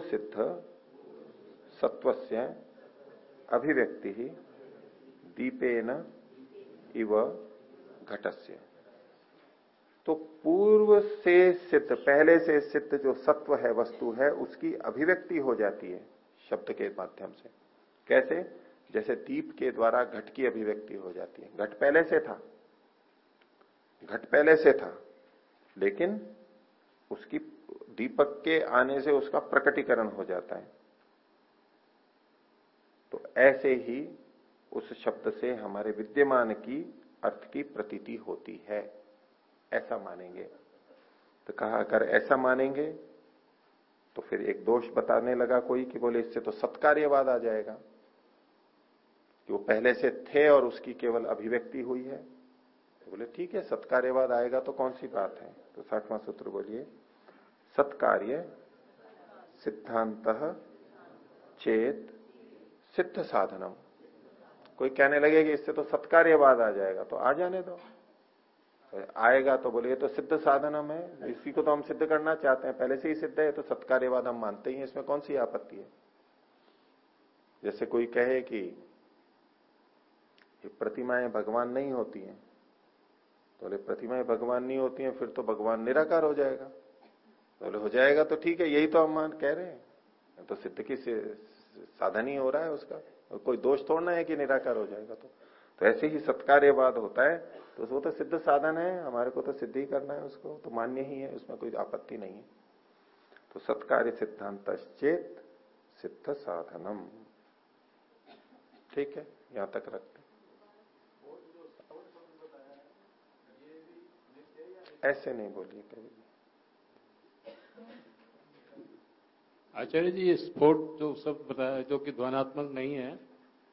सिद्ध सत्वस्य अभिव्यक्ति ही दीपेन इव घटस्य। तो पूर्व से सिद्ध, पहले से सिद्ध जो सत्व है, वस्तु है, उसकी अभिव्यक्ति हो जाती है शब्द के माध्यम से। कैसे? जैसे दीप के द्वारा घट की अभिव्यक्ति हो जाती है। घट पहले से था। घट पहले से था, लेकिन उसकी दीपक के आने से उसका प्रकटीकरण हो जाता है। तो ऐसे ही उस शब्द से हमारे विद्यमान की अर्थ की प्रतीति होती है। ऐसा मानेंगे। तो कहा, अगर ऐसा मानेंगे तो फिर एक दोष बताने लगा कोई कि बोले, इससे तो सत्कार्यवाद आ जाएगा। कि वो पहले से थे और उसकी केवल अभिव्यक्ति हुई है। तो बोले, ठीक है, सत्कार्यवाद आएगा तो कौन सी बात है? तो साठवां सूत्र बोलिए सत्कार्य, सिद्धांत, चेत, सिद्ध साधनम। कोई कहने लगे कि इससे तो सत्कार्यवाद आ जाएगा तो आ जाने दो। आएगा तो बोले तो सिद्ध साधनम है, इसी को तो हम सिद्ध करना चाहते हैं, पहले से ही सिद्ध है तो सत्कार्यवाद हम मानते ही हैं, इसमें कौन सी आपत्ति है? जैसे कोई कहे कि, ये प्रतिमाएँ भगवान नहीं होती हैं तो बोले, प्रतिमाएँ भगवान नहीं होती हैं, फिर तो भगवान निराकार हो जाएगा। बोले, हो जाएगा तो ठीक है, यही तो हम मान कह रहे हैं। तो सिद्ध की साधन ही हो रहा है उसका। कोई दोष तोड़ना है कि निराकार हो जाएगा तो। तो ऐसे ही सत्कार्यवाद होता है। तो वो तो सिद्ध साधन है, हमारे को तो सिद्ध ही करना है उसको तो मान्य ही है, उसमें कोई आपत्ति नहीं है। तो सत्कार्य सिद्धांत चेत सिद्ध साधनम। ठीक है, यहाँ तक रखते ऐसे नहीं बोलिए कभी। आचार्य जी ये स्फोट जो शब्द बताया जो कि ध्वनात्मक नहीं है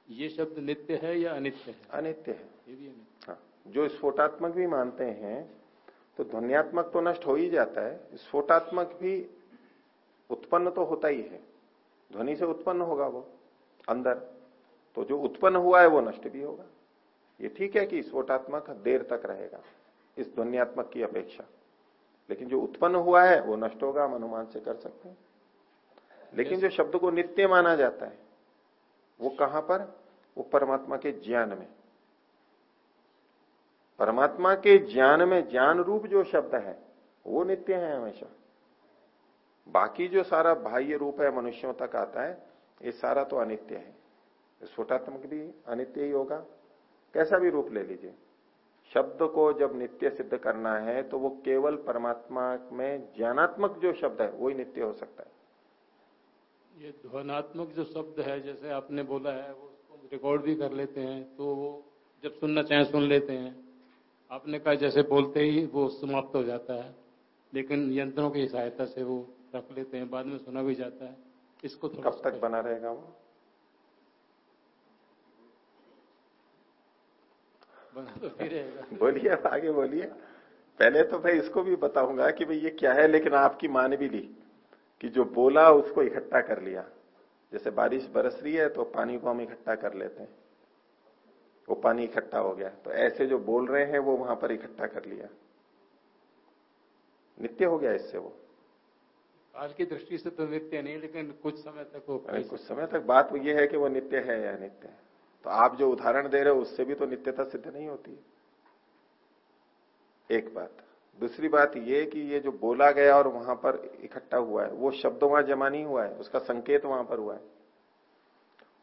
ये शब्द नित्य है या अनित्य है? अनित्य है। ये भी अनित्य। हाँ जो स्फोटात्मक भी मानते हैं तो ध्वनियात्मक तो नष्ट हो ही जाता है स्फोटात्मक भी उत्पन्न तो होता ही है। ध्वनि से उत्पन्न होगा वो अंदर। तो जो उत्पन्न हुआ है वो नष्ट भी होगा। ये ठीक है कि स्फोटात्मक देर तक रहेगा इस ध्वनियात्मक की अपेक्षा। लेकिन जो उत्पन्न हुआ है, वो नष्ट होगा, हम अनुमान से कर सकते हैं। लेकिन जो शब्द को नित्य माना जाता है, वो कहाँ पर? वो परमात्मा के ज्ञान में। परमात्मा के ज्ञान में ज्ञान रूप जो शब्द है, वो नित्य है हमेशा। बाकी जो सारा बाह्य रूप है, मनुष्यों तक आता है, ये सारा तो अनित्य है। छोटात्मक भी अनित्य ही होगा। कैसा भी रूप ले लीजिए। शब्द को जब नित्य सिद्ध करना है तो वो केवल परमात्मा में ज्ञानात्मक जो शब्द है वही नित्य हो सकता है। ये ध्वनात्मक जो शब्द है जैसे आपने बोला है वो उसको रिकॉर्ड भी कर लेते हैं तो वो जब सुनना चाहे सुन लेते हैं। आपने कहा जैसे बोलते ही वो समाप्त हो जाता है लेकिन यंत्रों की सहायता से वो रख लेते हैं बाद में सुना भी जाता है। इसको कब तक बना रहेगा वो? तो बोलिए आगे बोलिए। पहले तो भाई इसको भी बताऊँगा कि भाई ये क्या है लेकिन आपकी मान भी ली कि जो बोला उसको इकट्ठा कर लिया। जैसे बारिश बरस रही है तो पानी को हम इकट्ठा कर लेते हैं। वो पानी इकट्ठा हो गया। तो ऐसे जो बोल रहे हैं वो वहाँ पर इकट्ठा कर लिया। नित्य हो गया इससे वो। काल की दृष्टि से तो नित्य नहीं लेकिन कुछ समय तक वो कुछ समय तक बात ये है कि वो नित्य है या नित्य है। तो आप जो उदाहरण दे रहे हो, उससे भी तो नित्यता सिद्ध नहीं होती एक बात। दूसरी बात ये कि ये जो बोला गया और वहाँ पर इकट्ठा हुआ है, वो शब्द वहाँ जमा नहीं हुआ है, उसका संकेत वहाँ पर हुआ है।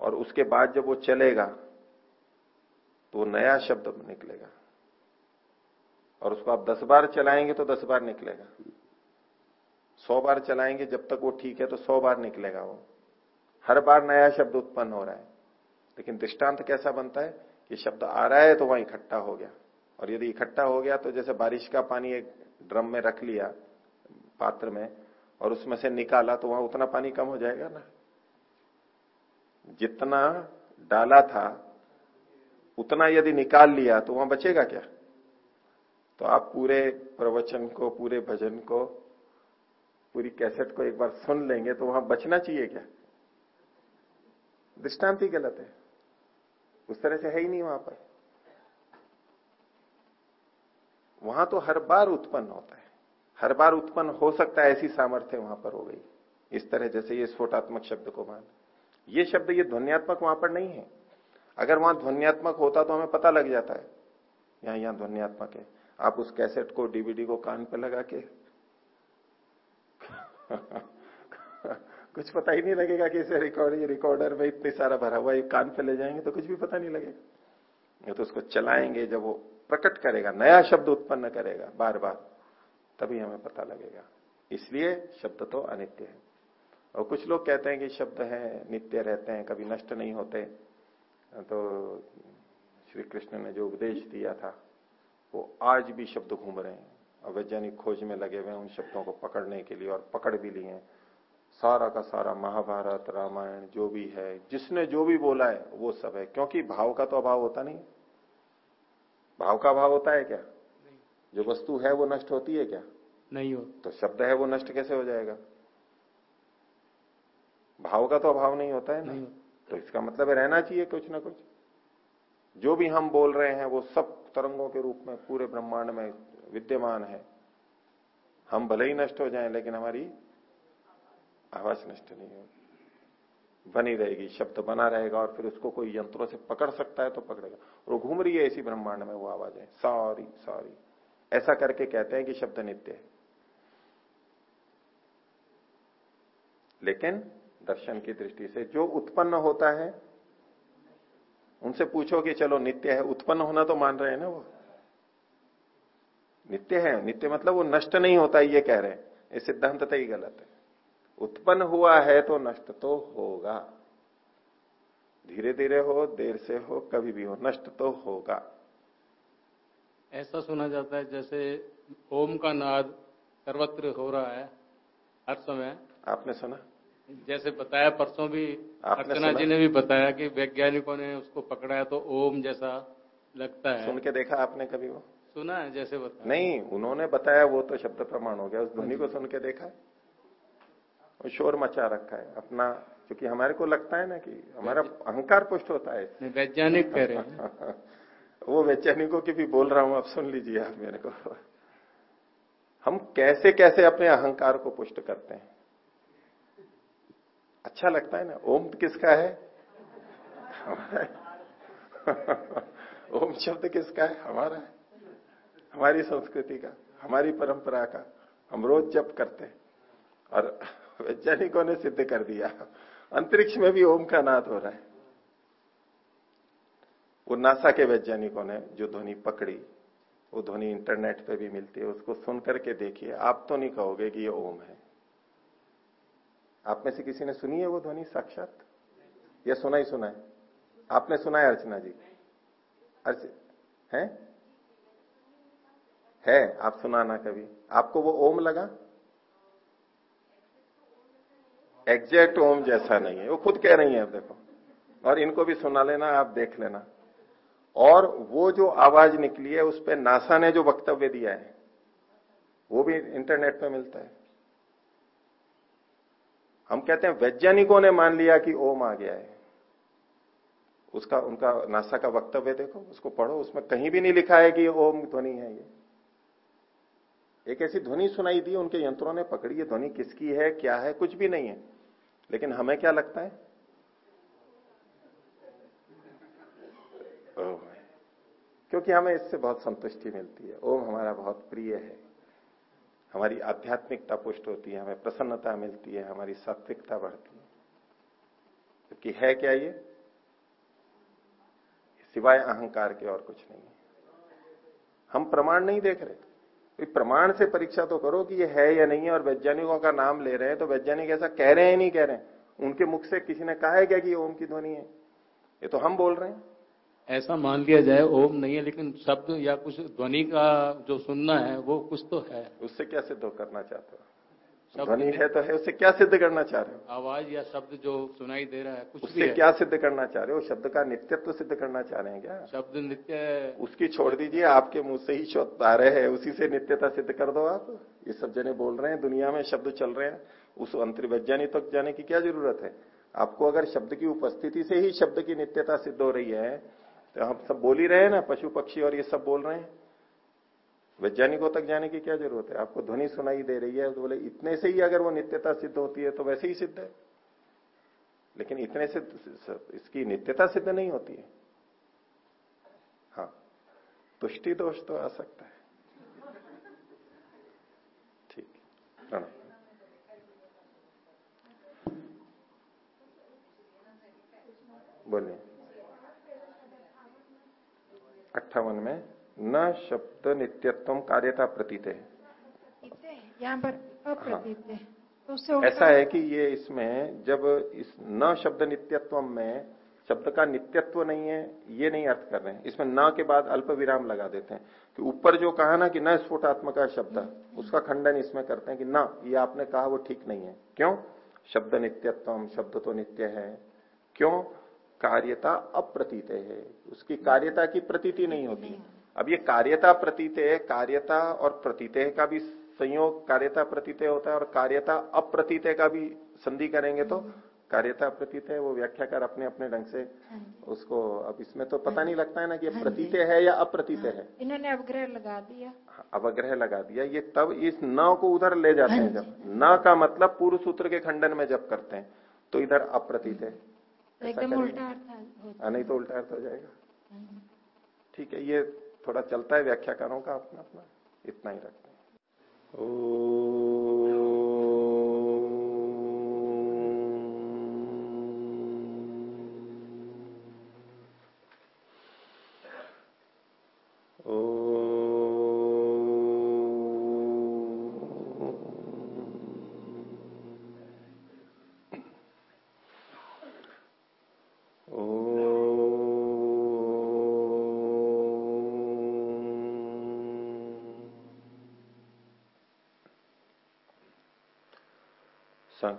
और उसके बाद जब वो चलेगा तो नया शब्द निकलेगा। और उसको आप दस बार चलाएँगे तो दस बार निकलेगा। सौ बार चलाएँगे, जब तक वो ठीक है तो सौ बार निकलेगा वो। हर बार नया शब्द उत्पन्न हो रहा है। लेकिन दृष्टांत कैसा बनता है? कि शब्द आ रहा है तो वहाँ इकट्ठा हो गया। और यदि इकट्ठा हो गया तो जैसे बारिश का पानी एक ड्रम में रख लिया पात्र में और उसमें से निकाला तो वहाँ उतना पानी कम हो जाएगा ना? जितना डाला था, उतना यदि निकाल लिया तो वहाँ बचेगा क्या? तो आप पूरे प्रवचन को, पूरे भजन को, पूरी कैसेट को एक बार सुन लेंगे तो वहाँ बचना चाहिए क्या? दृष्टांत ही गलत है। उस तरह से है ही नहीं वहाँ पर। वहाँ तो हर बार उत्पन्न होता है। हर बार उत्पन्न हो सकता है ऐसी सामर्थ्य वहाँ पर हो गई। इस तरह जैसे ये स्फोटात्मक शब्द को मान। ये शब्द ये ध्वनियात्मक वहाँ पर नहीं है। अगर वहाँ ध्वनियात्मक होता तो हमें पता लग जाता है। यहाँ यहाँ ध्वनियात्मक है। आप उस कैसेट को, डीवीडी को कान पर लगा के। कुछ पता ही नहीं लगेगा कि इसे रिकॉर्ड रिकॉर्डर में इतनी सारा भरा हुआ ये कान पे ले जाएँगे तो कुछ भी पता नहीं लगेगा। तो उसको चलाएँगे जब वो प्रकट करेगा, नया शब्द उत्पन्न करेगा बार बार तभी हमें पता लगेगा। इसलिए शब्द तो अनित्य है। और कुछ लोग कहते हैं कि शब्द है, नित्य रहते हैं, कभी नष्ट नहीं होते। तो श्री कृष्ण ने जो उपदेश दिया था, वो आज भी शब्द घूम रहे हैं। और वैज्ञानिक खोज में लगे हुए हैं उन शब्दों को पकड़ने के लिए और पकड़ भी लिए हैं। सारा का सारा महाभारत रामायण जो भी है जिसने जो भी बोला है वो सब है। क्योंकि भाव का तो अभाव होता नहीं। भाव का अभाव होता है क्या? जो वस्तु है वो नष्ट होती है क्या? नहीं हो। तो शब्द है वो नष्ट कैसे हो जाएगा? भाव का तो अभाव नहीं होता है ना। तो इसका मतलब है रहना चाहिए कुछ ना कुछ। जो भी हम बोल रहे हैं वो सब तरंगों के रूप में पूरे ब्रह्मांड में विद्यमान है। हम भले ही नष्ट हो जाएँ लेकिन हमारी आवाज़ नष्ट नहीं होगी बनी रहेगी, शब्द बना रहेगा और फिर उसको कोई यंत्रों से पकड़ सकता है तो पकड़ेगा। और घूम रही है इसी ब्रह्मांड में, वो आवाज़ें सॉरी सॉरी। ऐसा करके कहते हैं कि शब्द नित्य है। लेकिन दर्शन की दृष्टि से जो उत्पन्न होता है, उनसे पूछो कि चलो नित्य है, उत्पन्न होना तो मान रहे हैं ना वो? नित्य है, नित्य मतलब वो नष्ट नहीं होता, ये कह रहे हैं। ये सिद्धांत ही गलत है। उत्पन्न हुआ है तो नष्ट तो होगा। धीरे धीरे हो देर से हो कभी भी हो नष्ट तो होगा। ऐसा सुना जाता है जैसे ओम का नाद सर्वत्र हो रहा है हर समय। आपने सुना? जैसे बताया परसों भी अर्चना जी ने भी बताया कि वैज्ञानिकों ने उसको पकड़ा है तो ओम जैसा लगता है। सुन के देखा आपने कभी वो? सुना है जैसे बताया। नहीं उन्होंने बताया वो तो शब्द प्रमाण हो गया उस ध्वनि को सुन के देखा? है शोर मचा रखा है अपना क्योंकि हमारे को लगता है ना कि हमारा अहंकार पुष्ट होता है। वैज्ञानिक कह रहे हैं वो वैज्ञानिकों की भी बोल रहा हूँ आप सुन लीजिए आप मेरे को। हम कैसे कैसे अपने अहंकार को पुष्ट करते हैं? अच्छा लगता है ना ओम किसका है। ओम शब्द किसका है? हमारा है। हमारी संस्कृति का हमारी परंपरा का हम रोज जप करते हैं। और वैज्ञानिकों ने सिद्ध कर दिया। अंतरिक्ष में भी ओम का नाद हो रहा है। वो नासा के वैज्ञानिकों ने जो ध्वनि पकड़ी, वो ध्वनि इंटरनेट पे भी मिलती है, उसको सुन करके देखिए। आप तो नहीं कहोगे कि ये ओम है। आप में से किसी ने सुनी है वो ध्वनि, साक्षात? या सुना ही सुना है? आपने सुना है अर्चना जी? अर्च, है? है, आप सुनाना कभी। आपको वो ओम लगा? एग्जैक्ट ओम जैसा नहीं है। वो खुद कह रही है, अब देखो। और इनको भी सुना लेना, आप देख लेना। और वो जो आवाज़ निकली है, उस पर नासा ने जो वक्तव्य दिया है, वो भी इंटरनेट पे मिलता है। हम कहते हैं, वैज्ञानिकों ने मान लिया कि ओम आ गया है। उसका, उनका, नासा का वक्तव्य देखो, उसको पढ़ो, उसमें कहीं भी नहीं लिखा है कि ओम ध्वनि है ये। एक ऐसी ध्वनि सुनाई दी, उनके यंत्रों ने पकड़ी, ये ध्वनि किसकी है, क्या है, कुछ भी नहीं है। लेकिन हमें क्या लगता है? क्योंकि हमें इससे बहुत संतुष्टि मिलती है। ओम हमारा बहुत प्रिय है। हमारी आध्यात्मिकता पुष्ट होती है, हमें प्रसन्नता मिलती है, हमारी सात्विकता बढ़ती है। क्योंकि है क्या ये? सिवाय अहंकार के और कुछ नहीं। है हम प्रमाण नहीं देख रहे। प्रमाण से परीक्षा तो करो कि ये है या नहीं है और वैज्ञानिकों का नाम ले रहे हैं तो वैज्ञानिक ऐसा कह रहे हैं नहीं कह रहे हैं? उनके मुख से किसी ने कहा है क्या कि ओम की ध्वनि है? ये तो हम बोल रहे हैं। ऐसा मान लिया जाए ओम नहीं है लेकिन शब्द या कुछ ध्वनि का जो सुनना है वो कुछ तो है। उससे क्या सिद्ध करना चाहते हो? ध्वनि है तो है उससे क्या सिद्ध करना चाह रहे हो? आवाज़ या शब्द जो सुनाई दे रहा है कुछ उससे क्या सिद्ध करना चाह रहे हो? शब्द का नित्यत्व तो सिद्ध करना चाह रहे हैं क्या? शब्द नित्य उसकी छोड़ दीजिए आपके मुँह से ही शब्द आ रहे हैं उसी से नित्यता सिद्ध कर दो आप। ये सब जने बोल रहे हैं दुनिया में शब्द चल रहे हैं उस अंतर वैज्ञानिक तक जाने की क्या ज़रूरत है? आपको अगर शब्द की उपस्थिति से ही शब्द की नित्यता सिद्ध हो रही है तो हम सब बोल ही रहे हैं ना पशु पक्षी और ये सब बोल रहे हैं। वैज्ञानिकों तक जाने की क्या ज़रूरत है? आपको ध्वनि सुनाई दे रही है तो बोले, इतने से ही अगर वो नित्यता सिद्ध होती है तो वैसे ही सिद्ध है। लेकिन इतने से इसकी नित्यता सिद्ध नहीं होती है। हाँ तुष्टि दोष तो आ सकता है। ठीक, प्रणाम। बोलिए। अट्ठावन में न शब्द नित्यत्व कार्यता प्रतीत। है यहाँ पर अप्रतीत। है। तो ऐसा है कि ये इसमें जब इस न शब्द नित्यत्व में शब्द का नित्यत्व नहीं है ये नहीं अर्थ कर रहे हैं। इसमें न के बाद अल्प विराम लगा देते हैं। कि ऊपर जो कहा ना कि न स्फोटात्मक शब्द उसका खंडन इसमें करते हैं कि न ये आपने कहा वो ठीक नहीं है। क्यों? शब्द नित्यत्व शब्द तो नित्य है। क्यों? कार्यता अप्रतीत है। उसकी कार्यता की प्रतीति नहीं होती। अब ये कार्यता प्रतीत कार्यता और प्रतीत का भी संयोग कार्यता प्रतीत होता है और कार्यता अप्रतीत का भी संधि करेंगे तो कार्यता प्रतीत है वो व्याख्याकार अपने अपने ढंग से हाँ उसको अब इसमें तो पता नहीं लगता है ना कि हाँ प्रतीत है या अप्रतीत है। इन्होंने अवग्रह लगा दिया। अवग्रह लगा दिया। ये तब इस न को उधर ले जाते हैं जब। न का मतलब पूर्व सूत्र के खंडन में जब करते हैं तो इधर अप्रतीत है। तो एकदम उल्टा अर्थ हाँ, नहीं तो उल्टा अर्थ हो जाएगा। ठीक है ये थोड़ा चलता है व्याख्याकारों का अपना अपना इतना ही रखते हैं। ओ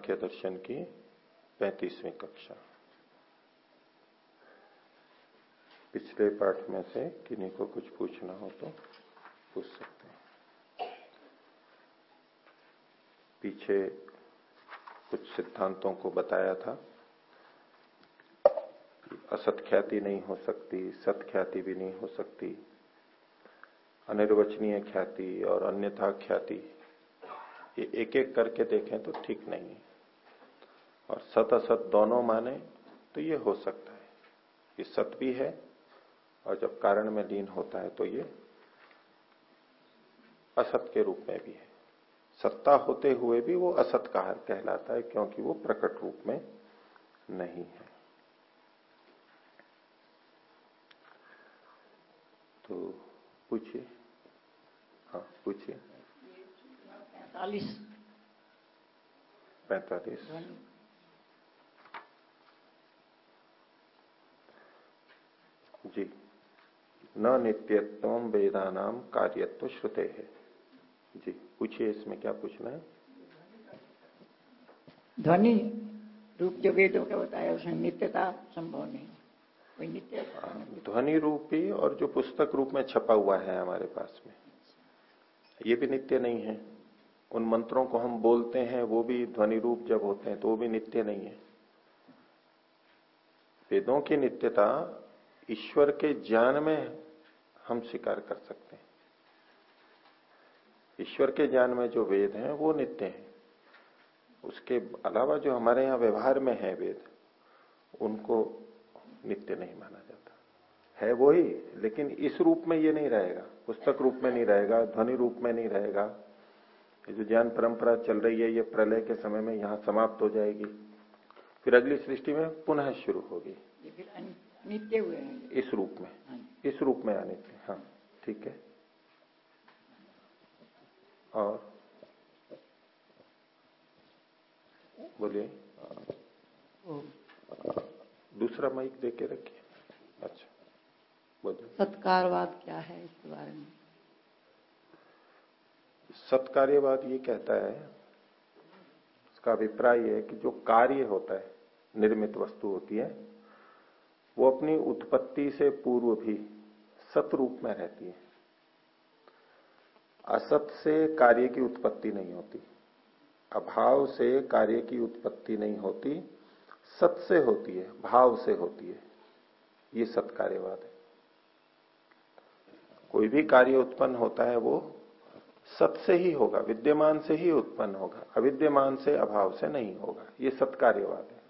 सांख्य दर्शन की पैंतीसवीं कक्षा। पिछले पाठ में से किन्हीं को कुछ पूछना हो तो पूछ सकते हैं। पीछे कुछ सिद्धांतों को बताया था असत ख्याति नहीं हो सकती सत ख्याति भी नहीं हो सकती। अनिर्वचनीय ख्याति और अन्यथा ख्याति, ये एक एक करके देखें तो ठीक नहीं है। और सत असत दोनों माने तो ये हो सकता है। ये सत भी है और जब कारण में लीन होता है तो ये असत के रूप में भी है। सत्ता होते हुए भी वो असत कहा कहलाता है क्योंकि वो प्रकट रूप में नहीं है। तो पूछिए। हाँ पूछिए। पैतालीस। पैतालीस। जी। न नित्यत्व वेदा नाम कार्यत्व श्रुते। है जी पूछिए इसमें क्या पूछना है? ध्वनि रूप जो वेदों का बताया उसमें नित्यता संभव नहीं। कोई नित्य हाँ, ध्वनि रूपी और जो पुस्तक रूप में छपा हुआ है हमारे पास में ये भी नित्य नहीं है। उन मंत्रों को हम बोलते हैं वो भी ध्वनि रूप जब होते हैं तो वो भी नित्य नहीं है। वेदों की नित्यता ईश्वर के ज्ञान में हम स्वीकार कर सकते हैं। ईश्वर के ज्ञान में जो वेद हैं, वो नित्य हैं। उसके अलावा जो हमारे यहाँ व्यवहार में है वेद, उनको नित्य नहीं माना जाता। है वो ही, लेकिन इस रूप में ये नहीं रहेगा। पुस्तक रूप में नहीं रहेगा, ध्वनि रूप में नहीं रहेगा। ये जो ज्ञान परंपरा चल रही है, ये प्रलय के समय में यहाँ समाप्त हो जाएगी। फिर अगली सृष्टि में पुनः शुरू होगी। नित्य हुए हैं। इस रूप में। हाँ इस रूप में अनित्य हाँ ठीक है। और बोलिए। दूसरा माइक दे के रखिए। अच्छा बोलिए। सत्कारवाद क्या है इसके बारे में? सत्कार्यवाद ये कहता है उसका अभिप्राय है कि जो कार्य होता है निर्मित वस्तु होती है वो अपनी उत्पत्ति से पूर्व भी सत रूप में रहती है। असत से कार्य की उत्पत्ति नहीं होती। अभाव से कार्य की उत्पत्ति नहीं होती। सत से होती है, भाव से होती है। ये सत्कार्यवाद है। कोई भी कार्य उत्पन्न होता है, वो सत से ही होगा, विद्यमान से ही उत्पन्न होगा, अविद्यमान से, अभाव से नहीं होगा। ये सत्कार्यवाद है।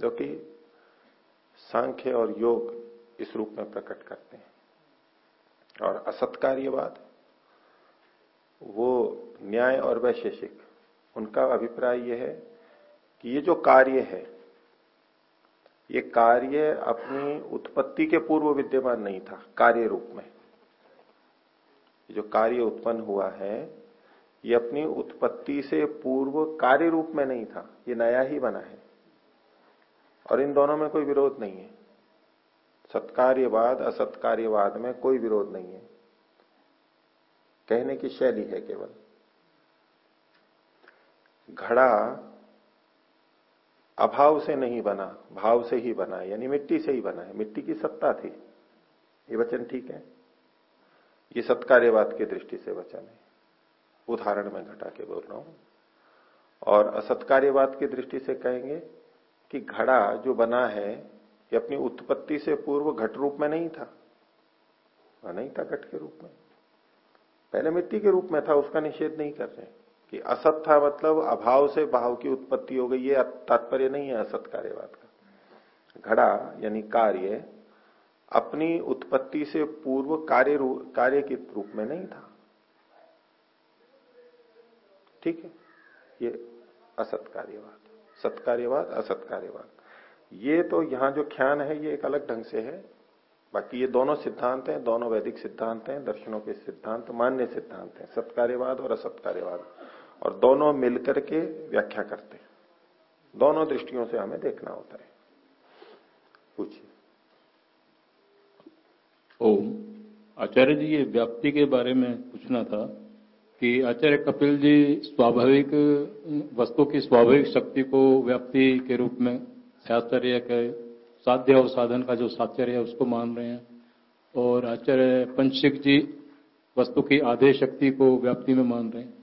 जो कि सांख्य और योग इस रूप में प्रकट करते हैं। और असत्कार्यवाद, वो न्याय और वैशेषिक, उनका अभिप्राय यह है कि ये जो कार्य है, ये कार्य अपनी उत्पत्ति के पूर्व विद्यमान नहीं था, कार्य रूप में। जो कार्य उत्पन्न हुआ है, ये अपनी उत्पत्ति से पूर्व कार्य रूप में नहीं था, ये नया ही बना है। और इन दोनों में कोई विरोध नहीं है। सत्कार्यवाद, असत्कार्यवाद में कोई विरोध नहीं है। कहने की शैली है केवल। घड़ा अभाव से नहीं बना, भाव से ही बना यानी मिट्टी से ही बना है। मिट्टी की सत्ता थी। ये वचन ठीक है? ये सत्कार्यवाद की दृष्टि से वचन है। उदाहरण में घटा के बोल रहा हूँ। और असत्कार्यवाद की दृष्टि से कहेंगे कि घड़ा जो बना है, ये अपनी उत्पत्ति से पूर्व घट रूप में नहीं था। नहीं था घट के रूप में। पहले मिट्टी के रूप में था, उसका निषेध नहीं कर रहे। कि असत था मतलब अभाव से भाव की उत्पत्ति हो गई, ये तात्पर्य नहीं है असत कार्यवाद का। घड़ा यानी कार्य, अपनी उत्पत्ति से पूर्व कार्य कार्य के रूप में नहीं था। ठीक है? ये असत कार्यवाद। सत्कार्यवाद, असत्कार्यवाद। ये तो यहाँ जो ख्यान है, ये एक अलग ढंग से है। बाकी ये दोनों सिद्धांत हैं, दोनों वैदिक सिद्धांत हैं, दर्शनों के सिद्धांत, मान्य सिद्धांत हैं, सत्कार्यवाद और असत्कार्यवाद। और दोनों मिलकर के व्याख्या करते हैं। दोनों दृष्टियों से हमें देखना होता है। पूछिए। ओम। आचार्य जी, ये व्याप्ति के बारे में पूछना था। कि आचार्य कपिल जी स्वाभाविक वस्तु की स्वाभाविक शक्ति को व्याप्ति के रूप में शास्त्रीय के साध्य और साधन का जो सात्य है उसको मान रहे हैं। और आचार्य पंचिक जी वस्तु की आधे शक्ति को व्याप्ति में मान रहे हैं।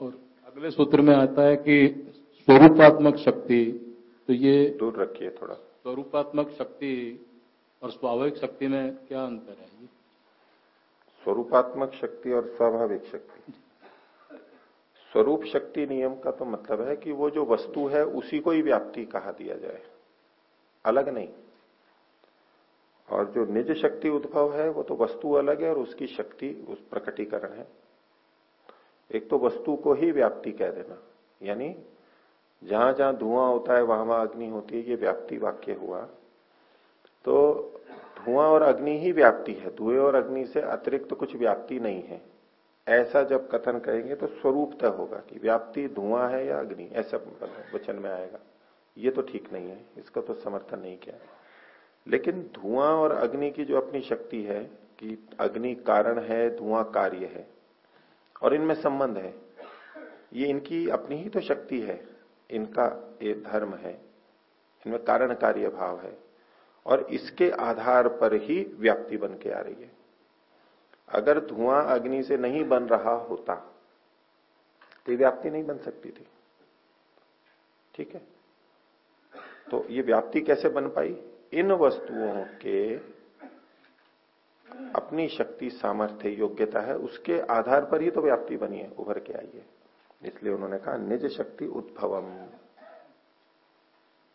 और अगले सूत्र में आता है कि स्वरूपात्मक शक्ति तो ये दूर रखिए थोड़ा। स्वरूपात्मक शक्ति और स्वाभाविक शक्ति में क्या अंतर है? स्वरूपात्मक शक्ति और स्वाभाविक शक्ति। स्वरूप शक्ति नियम का तो मतलब है कि वो जो वस्तु है, उसी को ही व्याप्ति कहा दिया जाए। अलग नहीं। और जो निज शक्ति उद्भव है, वो तो वस्तु अलग है और उसकी शक्ति, उस प्रकटीकरण है। एक तो वस्तु को ही व्याप्ति कह देना। यानी जहाँ जहाँ धुआँ होता है, वहाँ वहाँ अग्नि होती है, ये व्याप्ति वाक्य हुआ। तो धुआँ और अग्नि ही व्याप्ति है। धुएँ और अग्नि से अतिरिक्त तो कुछ व्याप्ति नहीं है। ऐसा जब कथन करेंगे तो स्वरूप तय होगा कि व्याप्ति धुआँ है या अग्नि, ऐसा वचन में आएगा। ये तो ठीक नहीं है, इसका तो समर्थन नहीं किया। लेकिन धुआँ और अग्नि की जो अपनी शक्ति है कि अग्नि कारण है, धुआँ कार्य है, और इनमें संबंध है, ये इनकी अपनी ही तो शक्ति है। इनका ये धर्म है, इनमें कारण कार्य भाव है। और इसके आधार पर ही व्याप्ति बन के आ रही है। अगर धुआँ अग्नि से नहीं बन रहा होता तो व्याप्ति नहीं बन सकती थी। ठीक है? तो ये व्याप्ति कैसे बन पाई? इन वस्तुओं के अपनी शक्ति, सामर्थ्य, योग्यता है, उसके आधार पर ही तो व्याप्ति बनी है, उभर के आई है। इसलिए उन्होंने कहा, निज शक्ति उद्भवम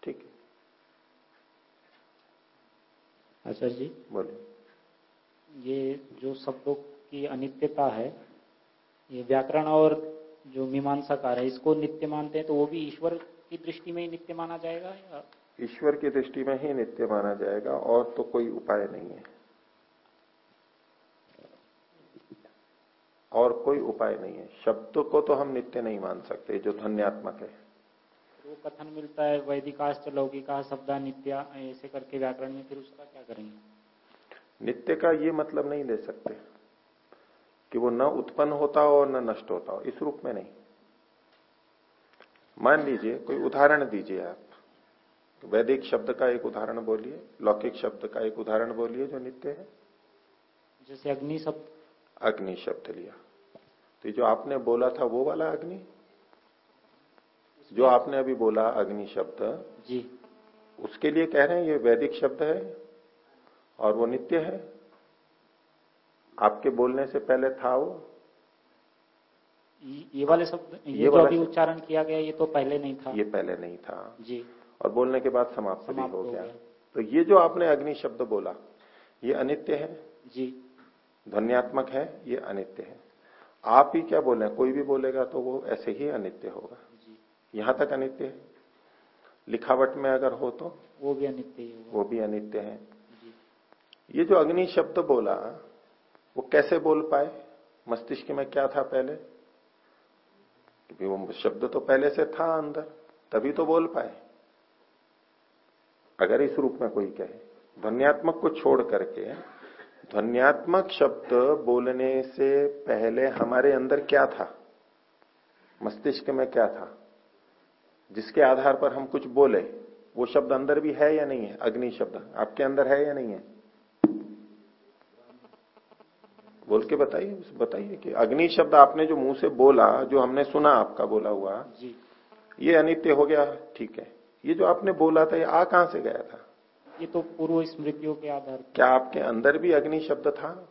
ठीक है आचार्य जी। बोलिए। ये जो शब्दों की अनित्यता है ये व्याकरण और जो मीमांसाकार है इसको नित्य मानते हैं तो वो भी ईश्वर की दृष्टि में ही नित्य माना जाएगा ईश्वर की दृष्टि में ही नित्य माना जाएगा और तो कोई उपाय नहीं है। और कोई उपाय नहीं है। शब्द को तो हम नित्य नहीं मान सकते जो धन्यात्मक है। वो कथन मिलता है वैदिकाश्च लौकिका शब्दा नित्या ऐसे करके व्याकरण में फिर उसका क्या करेंगे? नित्य का ये मतलब नहीं ले सकते कि वो न उत्पन्न होता हो और न नष्ट होता हो इस रूप में नहीं। मान लीजिए कोई उदाहरण दीजिए आप। वैदिक शब्द का एक उदाहरण बोलिए लौकिक शब्द का एक उदाहरण बोलिए जो नित्य है। जैसे अग्नि शब्द। अग्नि शब्द लिया। तो जो आपने बोला था वो वाला अग्नि? जो आपने अभी बोला अग्नि शब्द जी। उसके लिए कह रहे हैं ये वैदिक शब्द है और वो नित्य है। आपके बोलने से पहले था वो। ये वाले शब्द ये, ये जो अभी उच्चारण किया गया ये तो पहले नहीं था। ये पहले नहीं था। जी। और बोलने के बाद समाप्त भी हो हो गया। तो ये जो आपने अग्नि शब्द बोला ये अनित्य है? जी। ध्वन्यात्मक है ये अनित्य है। आप ही क्या बोले? कोई भी बोलेगा तो वो ऐसे ही अनित्य होगा। यहाँ तक अनित्य है। लिखावट में अगर हो तो। वो भी अनित्य ही वो भी अनित्य है। ये जो अग्नि शब्द बोला वो कैसे बोल पाए? मस्तिष्क में क्या था पहले? क्योंकि वो शब्द तो पहले से था अंदर तभी तो बोल पाए। अगर इस रूप में कोई कहे ध्वनियात्मक को छोड़ करके ध्वनियात्मक शब्द बोलने से पहले हमारे अंदर क्या था? मस्तिष्क में क्या था? जिसके आधार पर हम कुछ बोले वो शब्द अंदर भी है या नहीं है? अग्नि शब्द। आपके अंदर है या नहीं है? बोल के बताइए बताइए कि अग्नि शब्द आपने जो मुँह से बोला जो हमने सुना आपका बोला हुआ जी। ये अनित्य हो गया? ठीक है। ये जो आपने बोला था ये आ कहाँ से गया था? ये तो पूर्व स्मृतियों के आधार क्या आपके अंदर भी अग्नि शब्द था?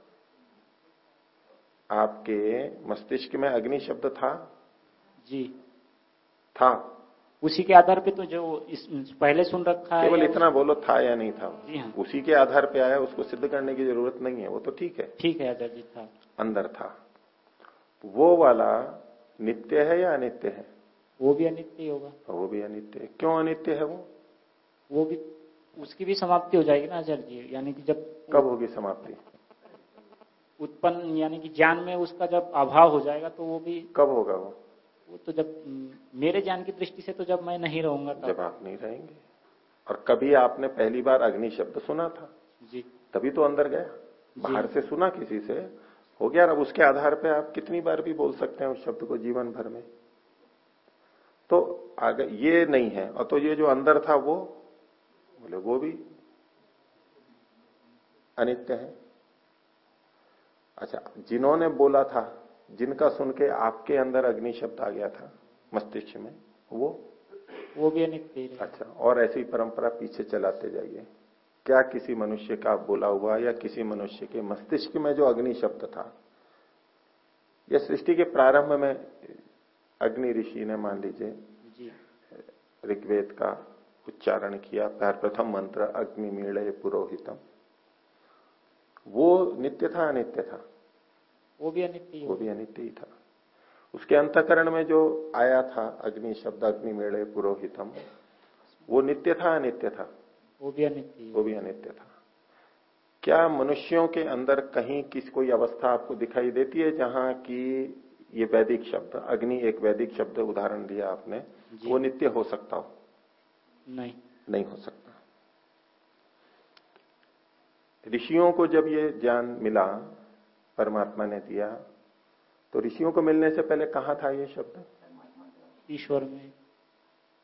आपके मस्तिष्क में अग्नि शब्द था? जी। था। उसी के आधार पे तो जो इस पहले सुन रखा है केवल इतना बोलो था या नहीं था? जी हाँ। उसी के आधार पे आया उसको सिद्ध करने की ज़रूरत नहीं है वो तो ठीक है। ठीक है आचार्य जी था। अंदर था। वो वाला नित्य है या अनित्य है? वो भी अनित्य ही होगा। वो भी अनित्य है। क्यों अनित्य है वो? वो भी उसकी भी समाप्ति हो जाएगी ना आचार्य जी यानी कि जब कब होगी समाप्ति? उत्पन्न यानी कि ज्ञान में उसका जब अभाव हो जाएगा तो वो भी कब होगा वो? वो तो जब हम्म, मेरे ज्ञान की दृष्टि से तो जब मैं नहीं रहूँगा जब आप नहीं रहेंगे। और कभी आपने पहली बार अग्नि शब्द सुना था? जी। तभी तो अंदर गया। बाहर से सुना किसी से? हो गया अब उसके आधार पे आप कितनी बार भी बोल सकते हैं उस शब्द को जीवन भर में? तो आगे ये नहीं है। और तो ये जो अंदर था वो बोले वो भी अनित्य है। अच्छा जिन्होंने बोला था जिनका सुन के आपके अंदर अग्नि शब्द आ गया था मस्तिष्क में वो? वो भी अनित्य अच्छा और ऐसी परंपरा पीछे चलाते जाइए। क्या किसी मनुष्य का बोला हुआ या किसी मनुष्य के मस्तिष्क में जो अग्नि शब्द था? यह सृष्टि के प्रारंभ में अग्नि ऋषि ने मान लीजिए ऋग्वेद का उच्चारण किया पैर प्रथम मंत्र अग्नि मीड़े पुरोहितम। वो नित्य था अनित्य था। वो भी अनित्य ही वो भी अनित्य ही था। उसके अंतकरण में जो आया था अग्नि शब्द अग्नि मेड़े पुरोहितम वो नित्य था अनित्य था? वो भी अनित्य वो भी अनित्य था। क्या मनुष्यों के अंदर कहीं किस कोई अवस्था आपको दिखाई देती है जहाँ की ये वैदिक शब्द अग्नि एक वैदिक शब्द उदाहरण दिया आपने वो नित्य हो सकता हो? नहीं। नहीं हो सकता। ऋषियों को जब ये ज्ञान मिला परमात्मा ने दिया। तो ऋषियों को मिलने से पहले कहा था ये शब्द? ईश्वर में।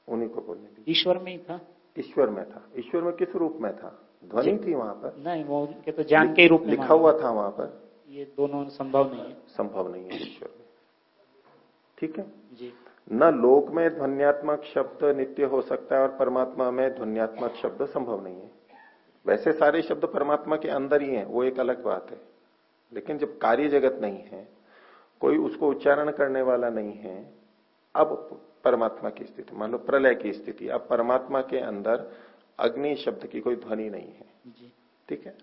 उन्हीं को बोलने ईश्वर में ही था। ईश्वर में था। ईश्वर में किस रूप में था? ध्वनि थी वहाँ पर? नहीं वो उनके तो ज्ञान के रूप में लिखा हुआ था वहाँ पर। ये दोनों संभव नहीं है। संभव नहीं है ईश्वर में। ठीक है? जी। न लोक में ध्वनियात्मक शब्द नित्य हो सकता है और परमात्मा में ध्वनियात्मक शब्द संभव नहीं है। वैसे सारे शब्द परमात्मा के अंदर ही हैं वो एक अलग बात है। लेकिन जब कार्य जगत नहीं है कोई उसको उच्चारण करने वाला नहीं है अब परमात्मा की स्थिति मान लो प्रलय की स्थिति अब परमात्मा के अंदर अग्नि शब्द की कोई ध्वनि नहीं है। ठीक है?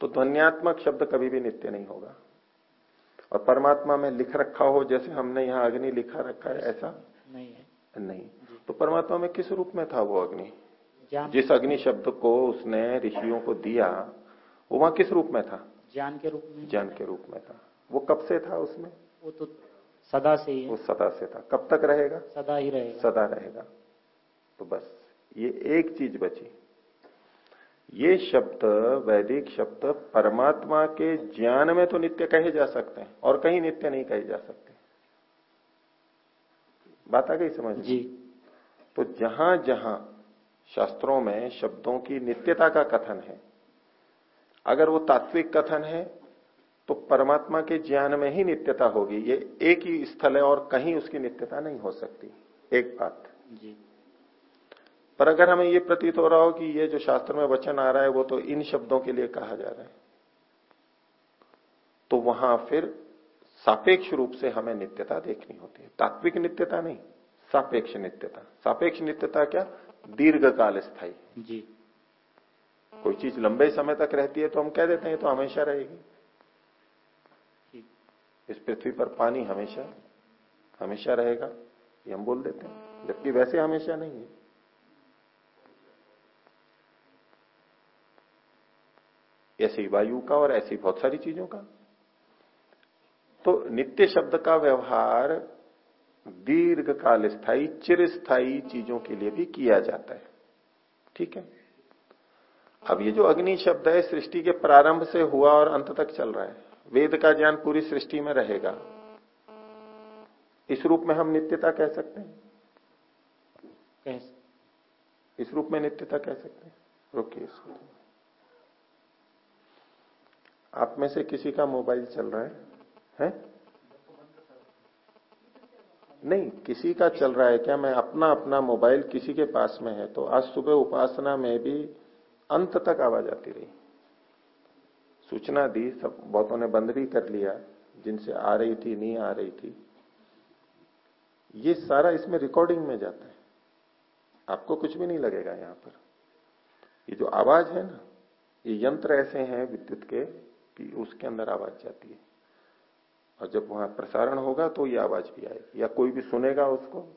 तो ध्वनियात्मक शब्द कभी भी नित्य नहीं होगा। और परमात्मा में लिख रखा हो जैसे हमने यहाँ अग्नि लिखा रखा है ऐसा नहीं है। नहीं। तो परमात्मा में किस रूप में था वो अग्नि? जिस अग्नि शब्द को उसने ऋषियों को दिया वो वहाँ किस रूप में था? ज्ञान के रूप में। ज्ञान के रूप में था। वो कब से था उसमें? वो तो सदा से ही वो सदा से था। कब तक रहेगा? सदा ही रहेगा। सदा रहेगा। तो बस ये एक चीज़ बची। ये शब्द वैदिक शब्द परमात्मा के ज्ञान में तो नित्य कहे जा सकते हैं और कहीं नित्य नहीं कहे जा सकते। बात आ गई समझ जी। तो जहाँ जहाँ शास्त्रों में शब्दों की नित्यता का कथन है अगर वो तात्विक कथन है तो परमात्मा के ज्ञान में ही नित्यता होगी। ये एक ही स्थल है और कहीं उसकी नित्यता नहीं हो सकती। एक बात। जी। पर अगर हमें ये प्रतीत हो रहा हो कि ये जो शास्त्र में वचन आ रहा है वो तो इन शब्दों के लिए कहा जा रहा है। तो वहाँ फिर सापेक्ष रूप से हमें नित्यता देखनी होती है। तात्विक नित्यता नहीं सापेक्ष नित्यता। सापेक्ष नित्यता क्या? दीर्घ काल स्थायी। जी। कोई चीज़ लंबे समय तक रहती है तो हम कह देते हैं तो हमेशा रहेगी। इस पृथ्वी पर पानी हमेशा हमेशा रहेगा, ये हम बोल देते हैं। जबकि वैसे हमेशा नहीं है। ऐसी वायु का और ऐसी बहुत सारी चीज़ों का। तो नित्य शब्द का व्यवहार दीर्घ काल स्थायी, चिरस्थायी चीज़ों के लिए भी किया जाता है। ठीक है? अब ये जो अग्नि शब्द है सृष्टि के प्रारंभ से हुआ और अंत तक चल रहा है। वेद का ज्ञान पूरी सृष्टि में रहेगा। इस रूप में हम नित्यता कह सकते हैं। इस रूप में नित्यता कह सकते हैं। रोकिए इसको। आप में से किसी का मोबाइल चल रहा है? है? नहीं किसी का चल रहा है। क्या मैं अपना अपना मोबाइल किसी के पास में है? तो आज सुबह उपासना में भी अंत तक आवाज़ आती रही। सूचना दी, सब बहुतों ने बंद भी कर लिया, जिनसे आ रही थी, नहीं आ रही थी। ये सारा इसमें रिकॉर्डिंग में जाता है। आपको कुछ भी नहीं लगेगा यहाँ पर। ये जो आवाज़ है ना, ये यंत्र ऐसे हैं विद्युत के, कि उसके अंदर आवाज़ जाती है। और जब वहाँ प्रसारण होगा तो ये आवाज़ भी आएगी, या कोई भी सुनेगा उसको।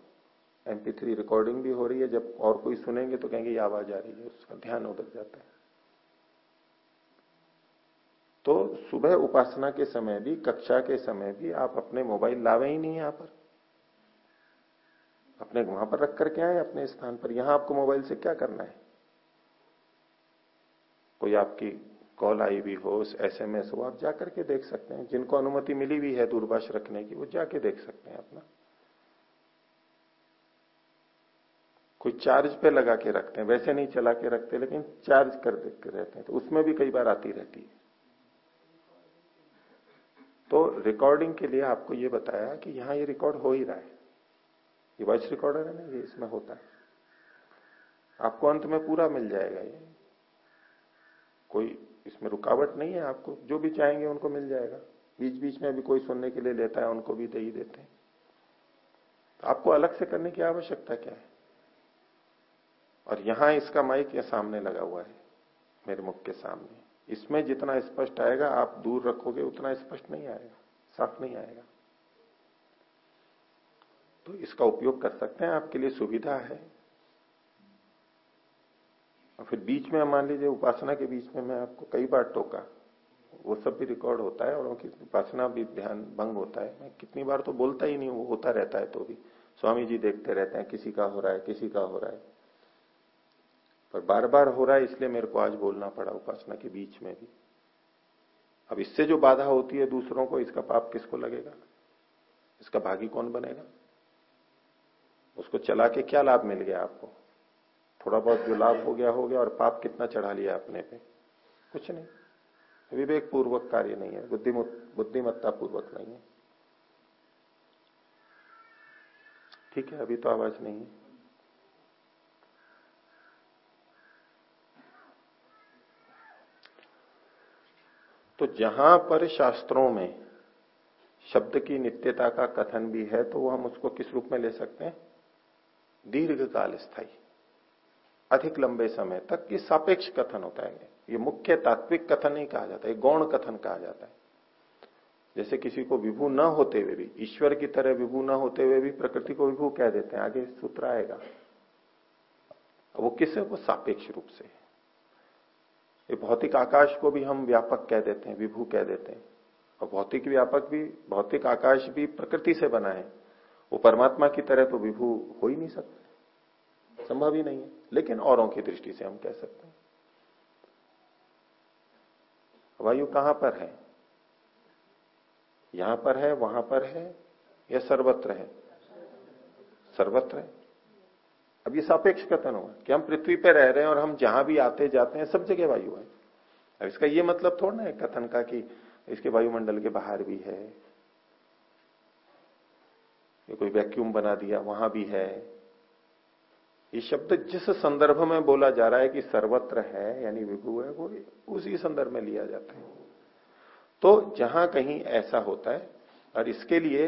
एमपी थ्री रिकॉर्डिंग भी हो रही है, जब और कोई सुनेंगे तो कहेंगे, ये आवाज़ आ रही है, उसका ध्यान उधर जाता है। तो सुबह उपासना के समय भी, कक्षा के समय भी आप अपने मोबाइल लावे ही नहीं यहाँ पर। अपने वहाँ पर रख करके आए, अपने स्थान पर। यहाँ आपको मोबाइल से क्या करना है? कोई आपकी कॉल आई भी हो एसएमएस हो, आप जाकर के देख सकते हैं। जिनको अनुमति मिली हुई है दूरभाष रखने की, वो जाके देख सकते हैं अपना। कोई चार्ज पे लगा के रखते हैं, वैसे नहीं चला के रखते, लेकिन चार्ज कर देते रहते हैं। तो उसमें भी कई बार आती रहती है। तो रिकॉर्डिंग के लिए आपको ये बताया कि यहाँ ये रिकॉर्ड हो ही रहा है। ये वॉइस रिकॉर्डर है ना, ये इसमें होता है। आपको अंत में पूरा मिल जाएगा ये। कोई इसमें रुकावट नहीं है आपको, जो भी चाहेंगे उनको मिल जाएगा। बीच बीच में भी कोई सुनने के लिए लेता है, उनको भी दे ही देते हैं। तो आपको अलग से करने की आवश्यकता क्या है? और यहाँ इसका माइक या सामने लगा हुआ है, मेरे मुख के सामने। इसमें जितना स्पष्ट आएगा, आप दूर रखोगे, उतना स्पष्ट नहीं आएगा, साफ़ नहीं आएगा। तो इसका उपयोग कर सकते हैं, आपके लिए सुविधा है। और फिर बीच में, मान लीजिए, उपासना के बीच में मैं आपको कई बार टोका, वो सब भी रिकॉर्ड होता है, और उनकी उपासना भी ध्यान भंग होता है। मैं कितनी बार तो बोलता ही नहीं वो होता रहता है तो भी। स्वामी जी देखते रहते हैं, किसी का हो रहा है, किसी का हो रहा है। पर बार बार हो रहा है, इसलिए मेरे को आज बोलना पड़ा उपासना के बीच में भी। अब इससे जो बाधा होती है दूसरों को, इसका पाप किसको लगेगा? इसका भागी कौन बनेगा? उसको चला के क्या लाभ मिल गया आपको? थोड़ा बहुत जो लाभ हो गया हो गया, और पाप कितना चढ़ा लिया अपने पे कुछ नहीं। विवेक पूर्वक कार्य नहीं है। बुद्धिमत्ता पूर्वक नहीं है। ठीक है, अभी तो आवाज़ नहीं है। तो जहाँ पर शास्त्रों में शब्द की नित्यता का कथन भी है तो वो हम उसको किस रूप में ले सकते हैं? दीर्घ काल स्थायी, अधिक लंबे समय तक ये सापेक्ष कथन होता है। ये मुख्य तात्विक कथन नहीं कहा जाता है गौण कथन कहा जाता है। जैसे किसी को विभू न होते हुए भी, ईश्वर की तरह विभू न होते हुए भी प्रकृति को विभू कह देते हैं, आगे सूत्र आएगा। वो किस है? वो सापेक्ष रूप से ये भौतिक आकाश को भी हम व्यापक कह देते हैं, विभू कह देते हैं। और भौतिक व्यापक भी, भौतिक आकाश भी प्रकृति से बना है। वो परमात्मा की तरह तो विभू हो ही नहीं सकते। संभव ही नहीं है। लेकिन औरों की दृष्टि से हम कह सकते हैं। वायु कहाँ पर है? यहाँ पर है, वहाँ पर है, या सर्वत्र है? सर्वत्र है। अब ये सापेक्ष कथन हुआ कि हम पृथ्वी पर रह रहे हैं और हम जहाँ भी आते जाते हैं, सब जगह वायु है। अब इसका ये मतलब थोड़ा ना है कथन का कि इसके वायुमंडल के बाहर भी है। ये कोई वैक्यूम बना दिया, वहाँ भी है। ये शब्द जिस संदर्भ में बोला जा रहा है कि सर्वत्र है, यानी विभु है, वो उसी संदर्भ में लिया जाता है। तो जहाँ कहीं ऐसा होता है, और इसके लिए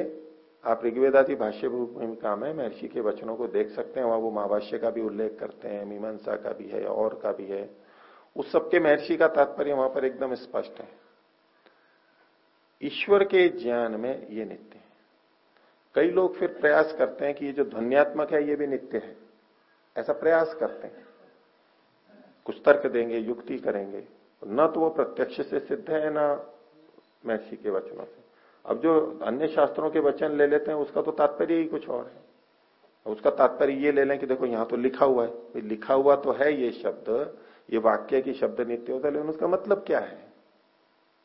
आप ऋग्वेदादि भाष्य भूमिका में काम है, महर्षि के वचनों को देख सकते हैं, वहाँ वो महाभाष्य का भी उल्लेख करते हैं, मीमांसा का भी है, और का भी है। उस सबके महर्षि का तात्पर्य वहाँ पर एकदम स्पष्ट है। ईश्वर के ज्ञान में ये नित्य है। कई लोग फिर प्रयास करते हैं कि ये जो ध्वनियात्मक है, ये भी नित्य है। ऐसा प्रयास करते हैं। कुछ तर्क देंगे, युक्ति करेंगे। न तो वो प्रत्यक्ष से सिद्ध है, ना महर्षि के वचनों से। अब जो अन्य शास्त्रों के वचन ले लेते हैं, उसका तो तात्पर्य ही कुछ और है। उसका तात्पर्य ये ले लें कि देखो, यहाँ तो लिखा हुआ है। लिखा हुआ तो है ये शब्द, ये वाक्य की शब्द नित्य होता है लेकिन उसका मतलब क्या है?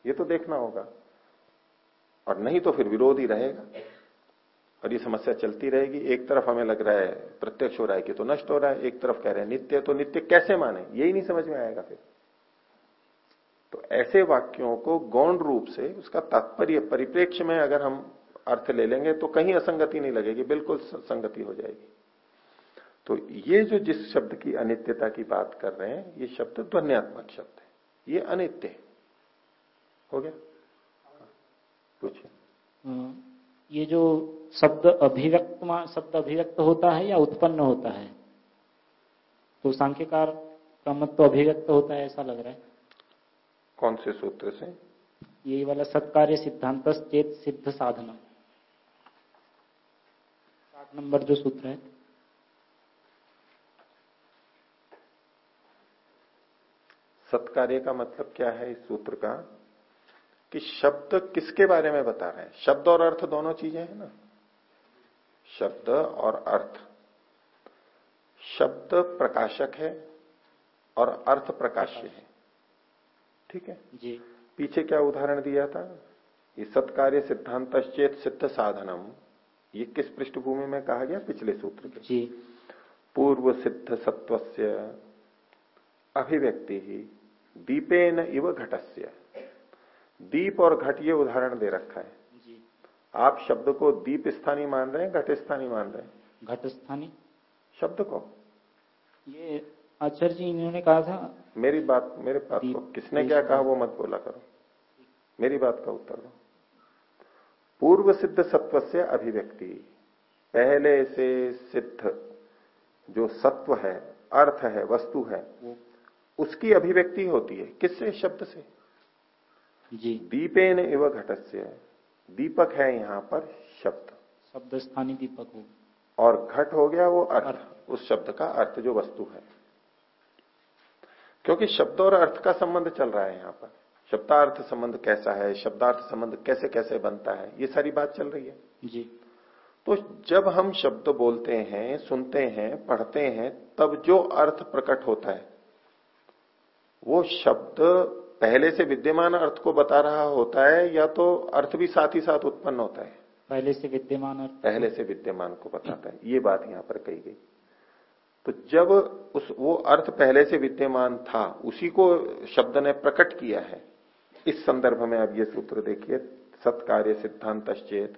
ये तो देखना होगा। और नहीं तो फिर विरोध ही रहेगा। और ये समस्या चलती रहेगी। एक तरफ़ हमें लग रहा है प्रत्यक्ष हो रहा है कि तो नष्ट हो रहा है, एक तरफ़ कह रहे हैं नित्य तो नित्य कैसे माने? यही नहीं समझ में आएगा फिर। तो ऐसे वाक्यों को गौण रूप से उसका तात्पर्य परिप्रेक्ष्य में अगर हम अर्थ ले लेंगे तो कहीं असंगति नहीं लगेगी बिल्कुल संगति हो जाएगी। तो ये जो जिस शब्द की अनित्यता की बात कर रहे हैं ये शब्द ध्वनियात्मक शब्द है। ये अनित्य है। हो गया? पूछिए। हाँ, ये जो शब्द अभिव्यक्त शब्द अभिव्यक्त होता है या उत्पन्न होता है? तो सांख्यकार का मत तो अभिव्यक्त होता है ऐसा लग रहा है। कौन से सूत्र से? ये वाला सत्कार्य सिद्धांत चेत सिद्ध साधना सात नंबर जो सूत्र है। सत्कार्य का मतलब क्या है इस सूत्र का? कि शब्द किसके बारे में बता रहे हैं? शब्द और अर्थ दोनों चीज़ें हैं ना? शब्द और अर्थ। शब्द प्रकाशक है और अर्थ प्रकाश्य है। ठीक है? जी। पीछे क्या उदाहरण दिया था? ये सत्कार्य सिद्धांत चेत सिद्ध साधनम। ये किस पृष्ठभूमि में कहा गया? पिछले सूत्र के। जी। पूर्व सिद्ध सत्व अभिव्यक्ति ही दीपेन इव घटस्य। दीप और घट ये उदाहरण दे रखा है। जी। आप शब्द को दीप स्थानी मान रहे हैं घट स्थानी मान रहे हैं? घट स्थानी शब्द को। ये आचार्य जी इन्होंने कहा था मेरी बात मेरे पास को किसने क्या कहा वो मत बोला करो। मेरी बात का उत्तर दो। पूर्व सिद्ध सत्व से अभिव्यक्ति। पहले से सिद्ध जो सत्व है अर्थ है वस्तु है उसकी अभिव्यक्ति होती है। किससे? शब्द से। जी। दीपेन एवं घटस्य। दीपक है यहाँ पर शब्द। शब्द स्थानीय दीपक हो। और घट हो गया वो अर्थ, अर्थ। उस शब्द का अर्थ जो वस्तु है। क्योंकि शब्द और अर्थ का संबंध चल रहा है यहाँ पर। शब्दार्थ संबंध कैसा है? शब्दार्थ संबंध कैसे कैसे बनता है? ये सारी बात चल रही है। जी। तो जब हम शब्द बोलते हैं सुनते हैं पढ़ते हैं तब जो अर्थ प्रकट होता है वो शब्द पहले से विद्यमान अर्थ को बता रहा होता है या तो अर्थ भी साथ ही साथ उत्पन्न होता है? पहले से विद्यमान अर्थ। पहले से विद्यमान को बताता है। ये बात यहाँ पर कही गई। तो जब उस, वो अर्थ पहले से विद्यमान था, उसी को शब्द ने प्रकट किया है। इस संदर्भ में अब ये सूत्र देखिए, सत्कार्य सिद्धांत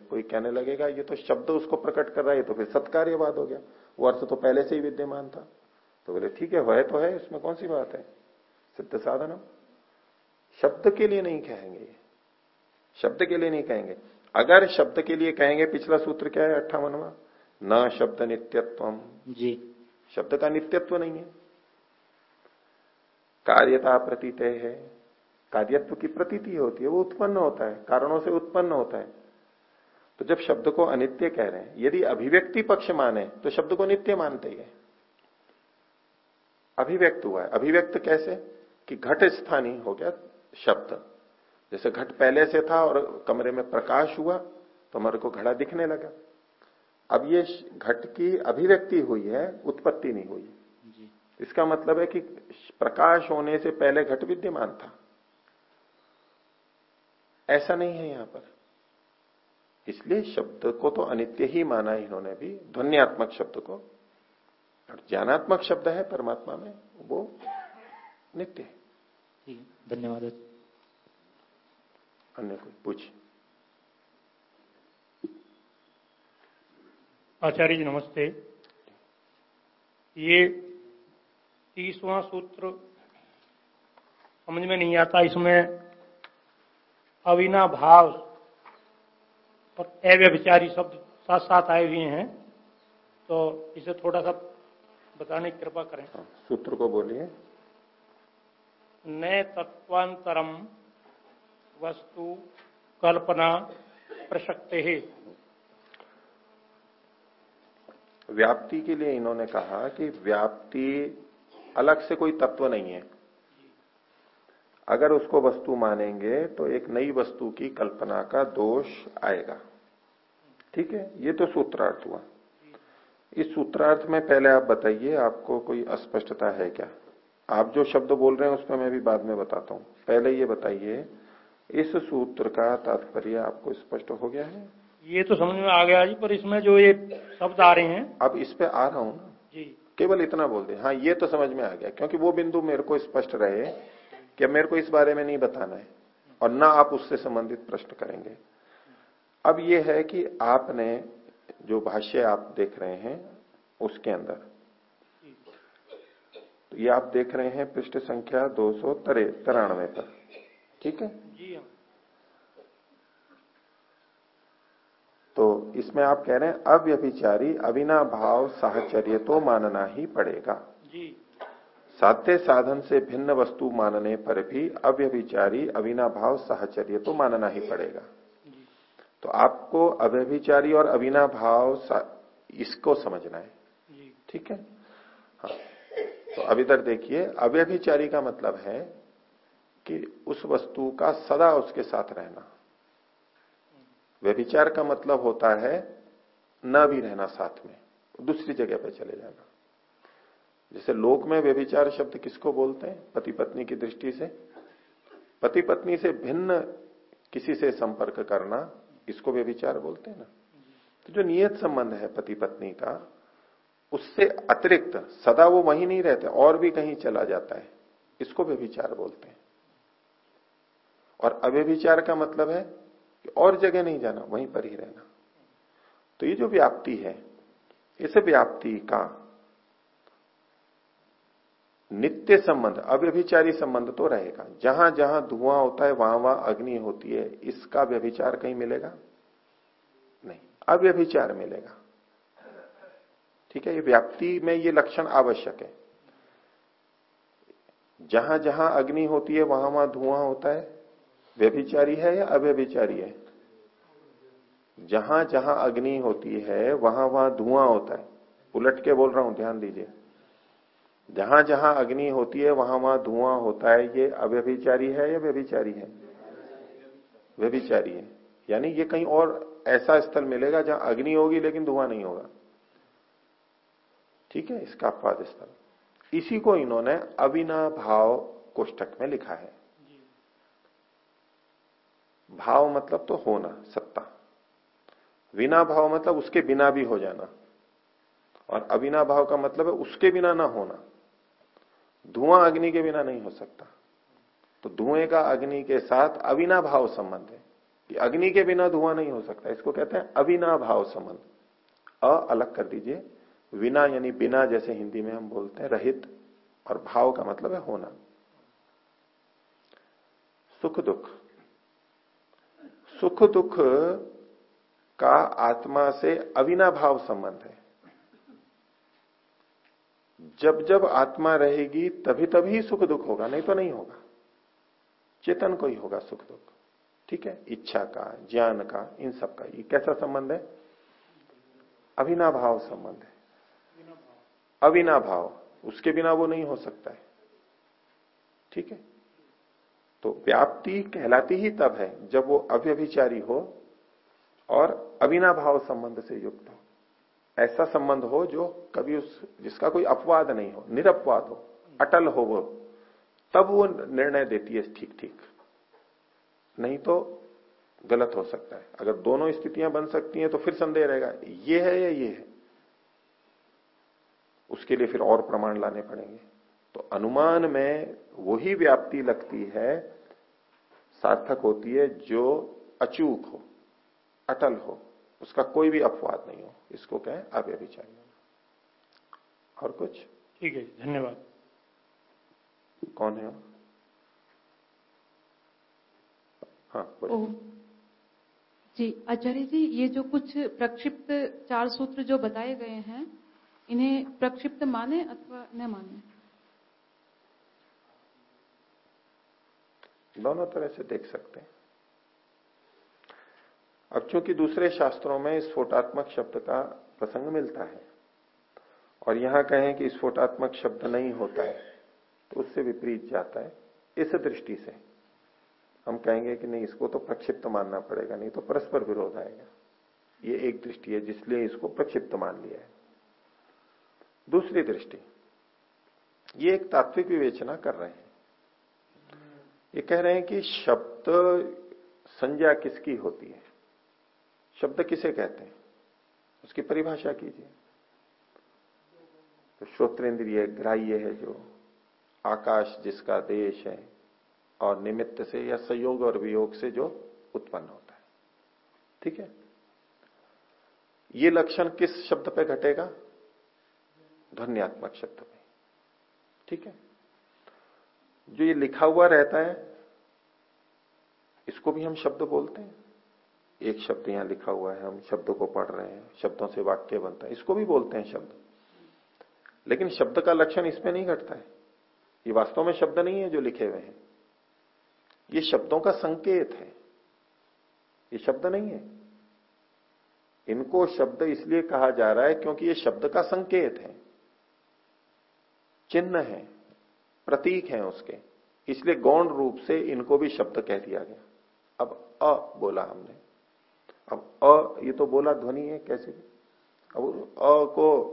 कोई कहने लगेगा, ये तो शब्द उसको प्रकट कर रहा है तो फिर सत्कार्यवाद हो गया। वो अर्थ तो पहले से ही विद्यमान था। तो बोले, ठीक है, वह तो है, इसमें कौन सी बात है? सिद्ध साधन शब्द के लिए नहीं कहेंगे शब्द के लिए नहीं कहेंगे। अगर शब्द के लिए कहेंगे, पिछला सूत्र क्या है, अट्ठावनवा? न शब्द नित्यत्व जी। शब्द का नित्यत्व नहीं है। कार्यता प्रतीत है। कार्यत्व की प्रतीति होती है, वो उत्पन्न होता है, कारणों से उत्पन्न होता है। तो जब शब्द को अनित्य कह रहे हैं, यदि अभिव्यक्ति पक्ष माने तो शब्द को नित्य मानते ही। अभिव्यक्त हुआ है। अभिव्यक्त कैसे? कि घट स्थानीय हो गया शब्द। जैसे घट पहले से था और कमरे में प्रकाश हुआ तो हमारे को घड़ा दिखने लगा। अब ये घट की अभिव्यक्ति हुई है उत्पत्ति नहीं हुई। इसका मतलब है कि प्रकाश होने से पहले घट विद्यमान था। ऐसा नहीं है यहाँ पर। इसलिए शब्द को तो अनित्य ही माना इन्होंने भी ध्वनियात्मक शब्द को। और ज्ञानात्मक शब्द है परमात्मा में वो नित्य है धन्यवाद। अन्य कोई पूछ? आचार्य जी नमस्ते। ये तीसवा सूत्र समझ में नहीं आता। इसमें अविना भाव और अव्यभिचारी शब्द साथ साथ आए हुए हैं। तो इसे थोड़ा सा बताने की कृपा करें। हाँ, सूत्र को बोलिए। न तत्वांतरम वस्तु कल्पना प्रसक्ते है व्याप्ति के लिए इन्होंने कहा कि व्याप्ति अलग से कोई तत्व नहीं है। अगर उसको वस्तु मानेंगे तो एक नई वस्तु की कल्पना का दोष आएगा। ठीक है? ये तो सूत्रार्थ हुआ। इस सूत्रार्थ में पहले आप बताइए, आपको कोई अस्पष्टता है क्या? आप जो शब्द बोल रहे हैं उसमें मैं भी बाद में बताता हूँ। पहले ये बताइए, इस सूत्र का तात्पर्य आपको स्पष्ट हो गया है? ये तो समझ में आ गया जी पर इसमें जो ये शब्द आ रहे हैं। अब इस पे आ रहा हूँ ना? जी। केवल इतना बोल दे। हाँ ये तो समझ में आ गया क्योंकि वो बिंदु मेरे को स्पष्ट रहे कि मेरे को इस बारे में नहीं बताना है और ना आप उससे संबंधित प्रश्न करेंगे। अब ये है कि आपने जो भाष्य आप देख रहे हैं उसके अंदर। तो ये आप देख रहे हैं पृष्ठ संख्या दो सौ तिरानवे पर। ठीक है? जी हाँ। तो इसमें आप कह रहे हैं अव्यभिचारी अविना भाव साहचर्य तो मानना ही पड़ेगा। जी। साध्य साधन से भिन्न वस्तु मानने पर भी अव्यभिचारी अविना भाव साहचर्य तो मानना ही पड़ेगा। तो आपको अव्यभिचारी और अविना भाव इसको समझना है। ठीक है? हाँ। तो अब इधर देखिए अव्यभिचारी का मतलब है कि उस वस्तु का सदा उसके साथ रहना। व्यभिचार का मतलब होता है न भी रहना साथ में, दूसरी जगह पर चले जाना। जैसे लोक में व्यभिचार शब्द किसको बोलते हैं? पति पत्नी की दृष्टि से। पति पत्नी से भिन्न किसी से संपर्क करना, इसको व्यभिचार बोलते हैं ना। तो जो नियत संबंध है पति पत्नी का, उससे अतिरिक्त सदा वो वहीं नहीं रहते, और भी कहीं चला जाता है, इसको व्यभिचार बोलते हैं। और अव्यभिचार का मतलब है कि और जगह नहीं जाना, वहीं पर ही रहना। तो ये जो व्याप्ति है, इस व्याप्ति का नित्य संबंध, अव्यभिचारी संबंध तो रहेगा। जहाँ जहाँ धुआँ होता है, वहाँ वहाँ अग्नि होती है, इसका व्यभिचार कहीं मिलेगा? नहीं, अव्यभिचार मिलेगा। ठीक है, ये व्याप्ति में ये लक्षण आवश्यक है। जहाँ जहाँ अग्नि होती है, वहाँ वहाँ धुआँ होता है व्यभिचारी है या अव्यभिचारी है? जहाँ जहाँ अग्नि होती है, वहाँ वहाँ धुआँ होता है। उलट के बोल रहा हूँ, ध्यान दीजिए। जहाँ जहाँ अग्नि होती है, वहाँ वहाँ धुआँ होता है। ये अव्यभिचारी है या व्यभिचारी है? व्यभिचारी है। यानी ये कहीं और ऐसा स्थल मिलेगा जहाँ अग्नि होगी लेकिन धुआँ नहीं होगा। ठीक है, इसका अपवाद स्थल। इसी को इन्होंने अविना भाव कोष्टक में लिखा है। भाव मतलब तो होना सत्ता। विना भाव मतलब उसके बिना भी हो जाना। और अविना भाव का मतलब है उसके बिना ना होना। धुआँ अग्नि के बिना नहीं हो सकता। तो धुएँ का अग्नि के साथ अविना भाव संबंध है। कि अग्नि के बिना धुआँ नहीं हो सकता। इसको कहते हैं अविना भाव संबंध। अ अलग कर दीजिए। विना यानी बिना जैसे हिंदी में हम बोलते हैं रहित। और भाव का मतलब है होना। सुख दुख। सुख दुख का आत्मा से अविनाभाव संबंध है। जब जब आत्मा रहेगी, तभी तभी सुख दुख होगा, नहीं तो नहीं होगा। चेतन को ही होगा सुख दुख ठीक है? इच्छा का, ज्ञान का, इन सब का, ये कैसा संबंध है? अविनाभाव संबंध है। अविनाभाव उसके बिना वो नहीं हो सकता है, ठीक है? तो व्याप्ति कहलाती ही तब है, जब वो अव्यभिचारी हो और अविना भाव संबंध से युक्त हो। ऐसा संबंध हो जो कभी उस, जिसका कोई अपवाद नहीं हो, निरपवाद हो, अटल हो वो, तब वो निर्णय देती है ठीक ठीक नहीं तो गलत हो सकता है। अगर दोनों स्थितियाँ बन सकती हैं तो फिर संदेह रहेगा, ये है या ये है? उसके लिए फिर और प्रमाण लाने पड़ेंगे। तो अनुमान में वही व्याप्ति लगती है सार्थक होती है जो अचूक हो अटल हो उसका कोई भी अपवाद नहीं हो इसको कहें अव्यभिचारी। और कुछ? ठीक है धन्यवाद। कौन है? हाँ ओ, जी आचार्य जी ये जो कुछ प्रक्षिप्त चार सूत्र जो बताए गए हैं इन्हें प्रक्षिप्त माने अथवा न माने? दोनों तरह से देख सकते हैं। अब चूँकि दूसरे शास्त्रों में स्फोटात्मक शब्द का प्रसंग मिलता है, और यहाँ कहें कि स्फोटात्मक शब्द नहीं होता है तो उससे विपरीत जाता है, इस दृष्टि से। हम कहेंगे कि नहीं, इसको तो प्रक्षिप्त मानना पड़ेगा, नहीं तो परस्पर विरोध आएगा। ये एक दृष्टि है, जिसलिए इसको प्रक्षिप्त मान लिया है। दूसरी दृष्टि, ये एक तात्विक विवेचना कर रहे हैं। ये कह रहे हैं कि शब्द संज्ञा किसकी होती है? शब्द किसे कहते हैं? उसकी परिभाषा कीजिए। तो श्रोत्रेंद्रिय ग्राह्य है जो आकाश जिसका देश है और निमित्त से या संयोग और वियोग से जो उत्पन्न होता है। ठीक है? ये लक्षण किस शब्द पे घटेगा? ध्वनियात्मक शब्द पे। ठीक है? जो ये लिखा हुआ रहता है, इसको भी हम शब्द बोलते हैं। एक शब्द यहाँ लिखा हुआ है, हम शब्द को पढ़ रहे हैं, शब्दों से वाक्य बनता है, इसको भी बोलते हैं शब्द। लेकिन शब्द का लक्षण इसमें नहीं घटता है। ये वास्तव में शब्द नहीं है जो लिखे हुए हैं। ये शब्दों का संकेत है। ये शब्द नहीं है। इनको शब्द इसलिए कहा जा रहा है क्योंकि ये शब्द का संकेत है। चिन्ह है। प्रतीक है उसके। इसलिए गौण रूप से इनको भी शब्द कह दिया गया। अब अ बोला हमने। अब अ, ये तो बोला ध्वनि है, कैसे? अब अ को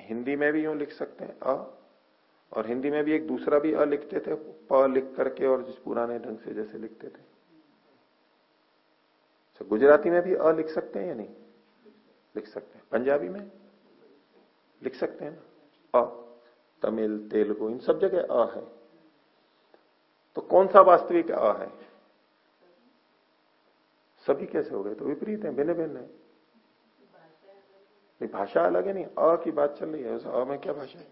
हिंदी में भी यूँ लिख सकते हैं, अ। और हिंदी में भी एक दूसरा भी अ लिखते थे, प लिख करके और जिस पुराने ढंग से जैसे लिखते थे। तो गुजराती में भी अ लिख सकते हैं या नहीं? लिख सकते हैं। पंजाबी में? लिख सकते हैं ना? अ। तमिल, तेलुगु, इन सब जगह अ है। तो कौन सा वास्तविक अ है? सभी कैसे हो गए? तो विपरीत है भिन्न भिन्न है भाषा अलग है नहीं। अ की बात चल रही है। उस अ में क्या भाषा है?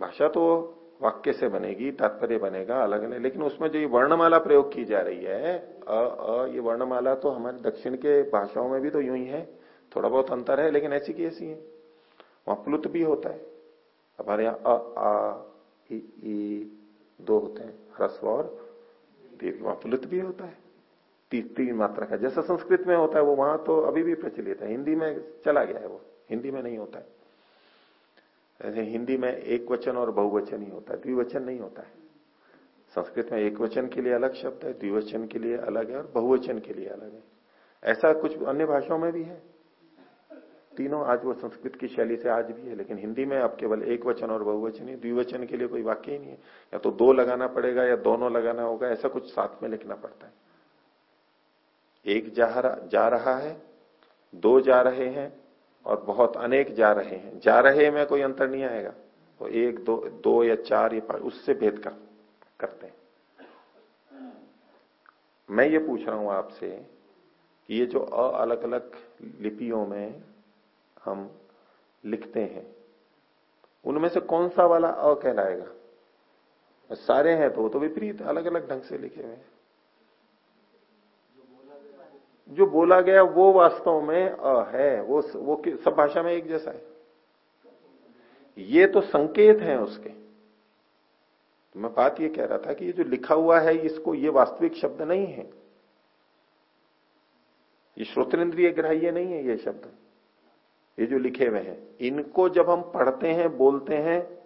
भाषा तो वाक्य से बनेगी, तात्पर्य बनेगा, अलग अलग लेकिन उसमें जो ये वर्णमाला प्रयोग की जा रही है, अ अ, ये वर्णमाला तो हमारे दक्षिण के भाषाओं में भी तो यूँ ही है। थोड़ा बहुत अंतर है, लेकिन ऐसी की ऐसी है। वहाँ प्लुत भी होता है। हमारे यहाँ अ आ इ, ई दो होते हैं ह्रस्व और दीर्घ वहाँ प्लुत भी होता है। ती, तीन मात्रा का। जैसा संस्कृत में होता है वो वहाँ तो अभी भी प्रचलित है। हिंदी में चला गया है वो। हिंदी में नहीं होता है। ऐसे हिंदी में एक वचन और बहुवचन ही होता है। द्विवचन नहीं होता है। संस्कृत में एक वचन के लिए अलग शब्द है द्विवचन के लिए अलग है और बहुवचन के लिए अलग है। ऐसा कुछ अन्य भाषाओं में भी है। तीनों आज वो संस्कृत की शैली से आज भी है, लेकिन हिंदी में अब केवल एक वचन और बहुवचन ही, द्विवचन के लिए कोई वाक्य ही नहीं है। या तो दो लगाना पड़ेगा या दोनों लगाना होगा, ऐसा कुछ साथ में लिखना पड़ता है। एक जा रहा है, दो जा रहे हैं, और बहुत अनेक जा रहे हैं। जा रहे में कोई अंतर नहीं आएगा। तो एक, दो दो या चार या पाँच, उससे भेद कर, करते हैं। मैं ये पूछ रहा हूँ आपसे कि ये जो अलग अलग लिपियों में हम लिखते हैं। उनमें से कौन सा वाला अ कहलाएगा सारे हैं तो वो तो विपरीत अलग अलग ढंग से लिखे हुए जो बोला गया वो वास्तव में अ है, वो वो सब भाषा में एक जैसा है। ये तो संकेत है उसके। तो मैं बात ये कह रहा था कि ये जो लिखा हुआ है, इसको ये वास्तविक शब्द नहीं है। ये श्रोतेंद्रिय ग्राह्य नहीं है ये शब्द। ये जो लिखे हुए हैं, इनको जब हम पढ़ते हैं, बोलते हैं,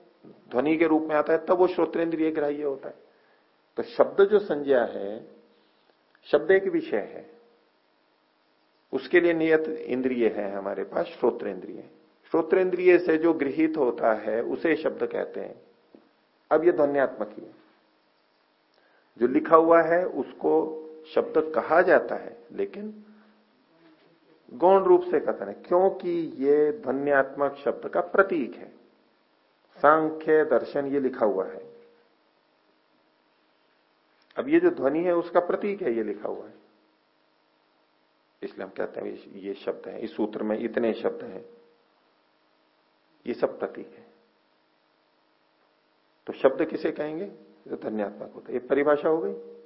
ध्वनि के रूप में आता है, तब वो श्रोतेंद्रिय ग्राह्य होता है। तो शब्द जो संज्ञा है, शब्द एक विषय है। उसके लिए नियत इंद्रिय है हमारे पास, श्रोत्रेंद्रिय। श्रोत्रेंद्रिय से जो गृहित होता है, उसे शब्द कहते हैं। अब ये ध्वनियात्मक है। जो लिखा हुआ है, उसको शब्द कहा जाता है, लेकिन गौण रूप से कथन है, क्योंकि ये ध्वनियात्मक शब्द का प्रतीक है। सांख्य दर्शन ये लिखा हुआ है। अब ये जो ध्वनि है, उसका प्रतीक है, ये लिखा हुआ है। इसलिए हम कहते हैं, ये शब्द है। इस सूत्र में इतने शब्द हैं। ये सब प्रतीक है। तो शब्द किसे कहेंगे? जो धन्यात्मक होता है। ये परिभाषा हो गई।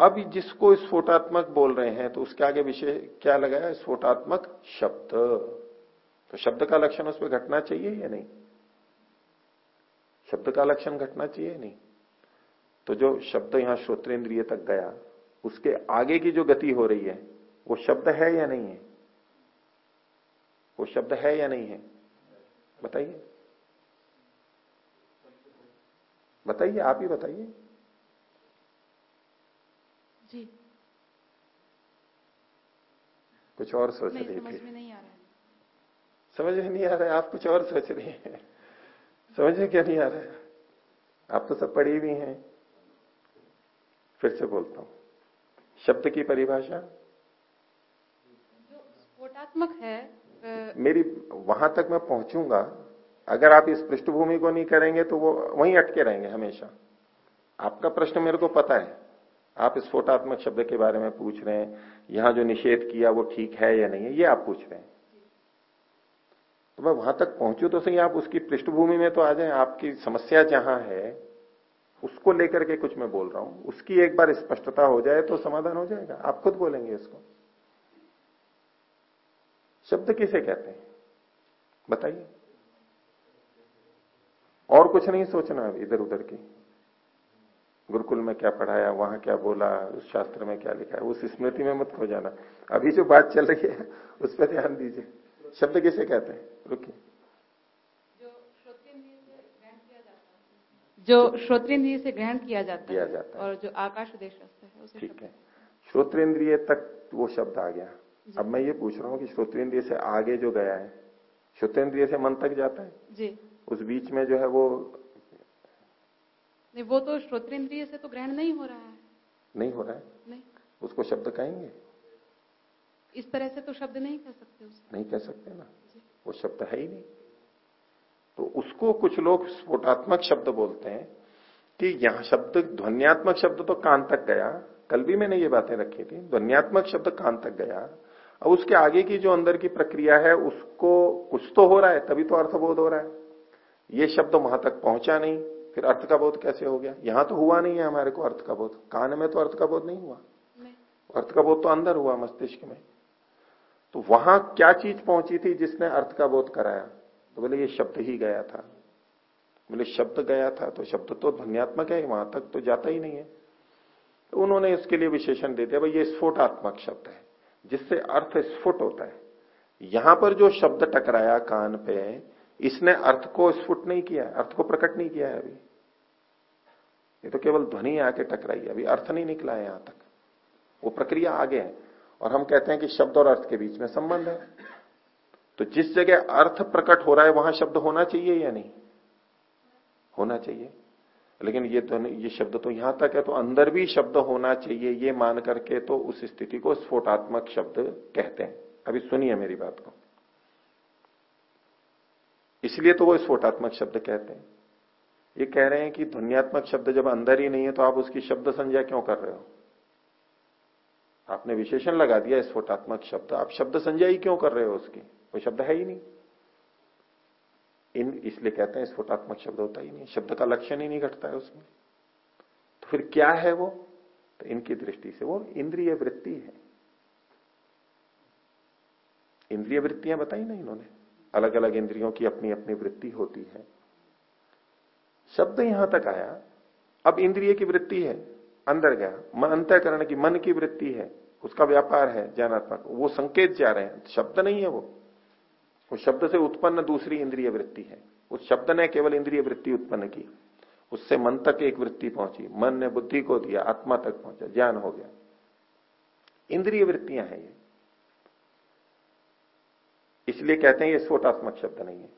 अब जिसको स्फोटात्मक बोल रहे हैं तो उसके आगे विषय क्या लगाया? स्फोटात्मक शब्द। तो शब्द का लक्षण उसमें घटना चाहिए या नहीं? शब्द का लक्षण घटना चाहिए नहीं? तो जो शब्द यहाँ श्रोतेंद्रिय तक गया, उसके आगे की जो गति हो रही है, वो शब्द है या नहीं है? वो शब्द है या नहीं है? बताइए। बताइए, आप ही बताइए। जी। कुछ और सोच रही समझ में नहीं आ रहा है। समझ में नहीं आ रहा है। आप कुछ और सोच रही हैं। समझ में क्या नहीं आ रहा है? आप तो सब पढ़ी हुई हैं। फिर से बोलता हूँ। शब्द की परिभाषा? जो स्फोटात्मक है अ, मेरी वहाँ तक मैं पहुंचूँगा। अगर आप इस पृष्ठभूमि को नहीं करेंगे तो वो वहीं अटके रहेंगे हमेशा। आपका प्रश्न मेरे को पता है। आप स्फोटात्मक शब्द के बारे में पूछ रहे हैं, यहाँ जो निषेध किया वो ठीक है या नहीं है, ये आप पूछ रहे हैं। तो मैं वहाँ तक पहुंचू तो सही, आप उसकी पृष्ठभूमि में तो आ जाए, आपकी समस्या जहाँ है, उसको लेकर के कुछ मैं बोल रहा हूँ। उसकी एक बार स्पष्टता हो जाए तो समाधान हो जाएगा। आप खुद बोलेंगे इसको। शब्द किसे कहते हैं? बताइए। और कुछ नहीं सोचना अब इधर उधर की। गुरुकुल में क्या पढ़ाया वहाँ क्या बोला उस शास्त्र में क्या लिखा है उस स्मृति में मत खो जाना। अभी जो बात चल रही है उस पर ध्यान दीजिए। शब्द किसे कहते हैं? रुकिए। जो श्रोतेंद्रिय से ग्रहण किया जाता किया है जाता है। और जो आकाश देशस्थ है उसे ठीक है। श्रोतेंद्रिय तक वो शब्द आ गया। अब मैं ये पूछ रहा हूँ कि श्रोतेंद्रिय से आगे जो गया है श्रोतेंद्रिय से मन तक जाता है? जी। उस बीच में जो है वो नहीं वो तो श्रोतेंद्रिय से तो ग्रहण नहीं हो रहा है। नहीं हो रहा है? नहीं। उसको शब्द कहेंगे? इस तरह से तो शब्द नहीं कह सकते उसे। नहीं कह सकते ना? वो शब्द है ही नहीं। तो उसको कुछ लोग स्फोटात्मक शब्द बोलते हैं कि यहाँ शब्द ध्वनियात्मक शब्द तो कान तक गया। कल भी मैंने ये बातें रखी थी। ध्वनियात्मक शब्द कान तक गया। अब उसके आगे की जो अंदर की प्रक्रिया है उसको कुछ तो हो रहा है तभी तो अर्थबोध हो रहा है। ये शब्द वहाँ तक पहुँचा नहीं। फिर अर्थ का बोध कैसे हो गया? यहाँ तो हुआ नहीं है हमारे को अर्थ का बोध। कान में तो अर्थ का बोध नहीं हुआ। नहीं। अर्थ का बोध तो अंदर हुआ मस्तिष्क में। तो वहाँ क्या चीज़ पहुँची थी जिसने अर्थ का बोध कराया? तो बोले ये शब्द ही गया था। बोले शब्द गया था तो शब्द तो ध्वनियात्मक है वहाँ तक तो जाता ही नहीं है। तो उन्होंने इसके लिए विशेषण दे दिया भाई ये स्फोटात्मक शब्द है जिससे अर्थ स्फुट होता है। यहाँ पर जो शब्द टकराया कान पे इसने अर्थ को स्फुट नहीं किया, अर्थ को प्रकट नहीं किया है अभी। ये तो केवल ध्वनि आके टकराई है, अभी अर्थ नहीं निकला है यहाँ तक। वो प्रक्रिया आगे है। और हम कहते हैं कि शब्द और अर्थ के बीच में संबंध है। तो जिस जगह अर्थ प्रकट हो रहा है, वहाँ शब्द होना चाहिए या नहीं? होना चाहिए। लेकिन ये तो ये शब्द तो यहाँ तक है तो अंदर भी शब्द होना चाहिए, ये मान करके तो उस स्थिति को स्फोटात्मक शब्द कहते हैं। अभी सुनिए मेरी बात को। इसलिए तो वो स्फोटात्मक शब्द कहते हैं। ये कह रहे हैं कि ध्वनियात्मक शब्द जब अंदर ही नहीं है तो आप उसकी शब्द संज्ञा क्यों कर रहे हो? आपने विशेषण लगा दिया स्फोटात्मक शब्द। आप शब्द संज्ञा ही क्यों कर रहे हो उसकी? कोई शब्द है ही नहीं। इन इसलिए कहते हैं स्फोटात्मक शब्द होता ही नहीं। शब्द का लक्षण ही नहीं घटता है उसमें। तो फिर क्या है वो? तो इनकी दृष्टि से वो इंद्रिय वृत्ति है। इंद्रिय वृत्तियाँ बताई ना इन्होंने। अलग अलग इंद्रियों की अपनी अपनी वृत्ति होती है। शब्द यहाँ तक आया। अब इंद्रिय की वृत्ति है, अंदर गया। मन अंतकरण की, मन की वृत्ति है, उसका व्यापार है ज्ञानात्मक। वो संकेत जा रहे हैं। शब्द नहीं है वो। वो शब्द से उत्पन्न दूसरी इंद्रिय वृत्ति है। उस शब्द ने केवल इंद्रिय वृत्ति उत्पन्न की। उससे मन तक एक वृत्ति पहुँची। मन ने बुद्धि को दिया, आत्मा तक पहुँचा, ज्ञान हो गया। इंद्रिय वृत्तियाँ हैं ये। इसलिए कहते हैं ये स्फोटात्मक शब्द नहीं है।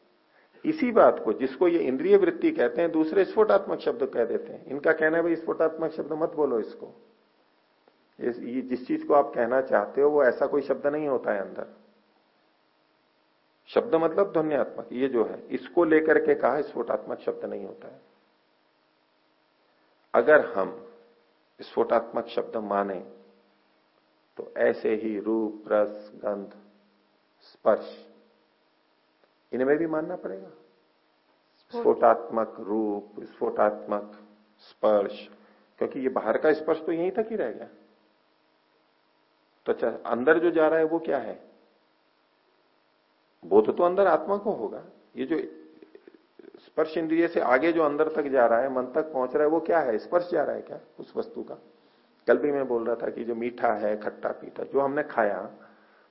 इसी बात को जिसको ये इंद्रिय वृत्ति कहते हैं, दूसरे स्फोटात्मक शब्द कह देते हैं। इनका कहना है, भाई, स्फोटात्मक शब्द मत बोलो इसको। ये जिस चीज़ को आप कहना चाहते हो, वो ऐसा कोई शब्द नहीं होता है अंदर। शब्द मतलब ध्वनियात्मक, ये जो है। इसको लेकर के कहा स्फोटात्मक शब्द नहीं होता है। अगर हम स्फोटात्मक शब्द माने तो ऐसे ही रूप, रस, गंध स्पर्श। इनमें भी मानना पड़ेगा। स्फोटात्मक रूप स्फोटात्मक स्पर्श। क्योंकि ये बाहर का स्पर्श तो यहीं तक ही रह गया। तो अच्छा अंदर जो जा रहा है वो क्या है? बोध तो अंदर आत्मा को होगा। ये जो स्पर्श इंद्रिय से आगे जो अंदर तक जा रहा है मन तक पहुँच रहा है वो क्या है? स्पर्श जा रहा है क्या उस वस्तु का? कल भी मैं बोल रहा था कि जो मीठा है खट्टा पीठा जो हमने खाया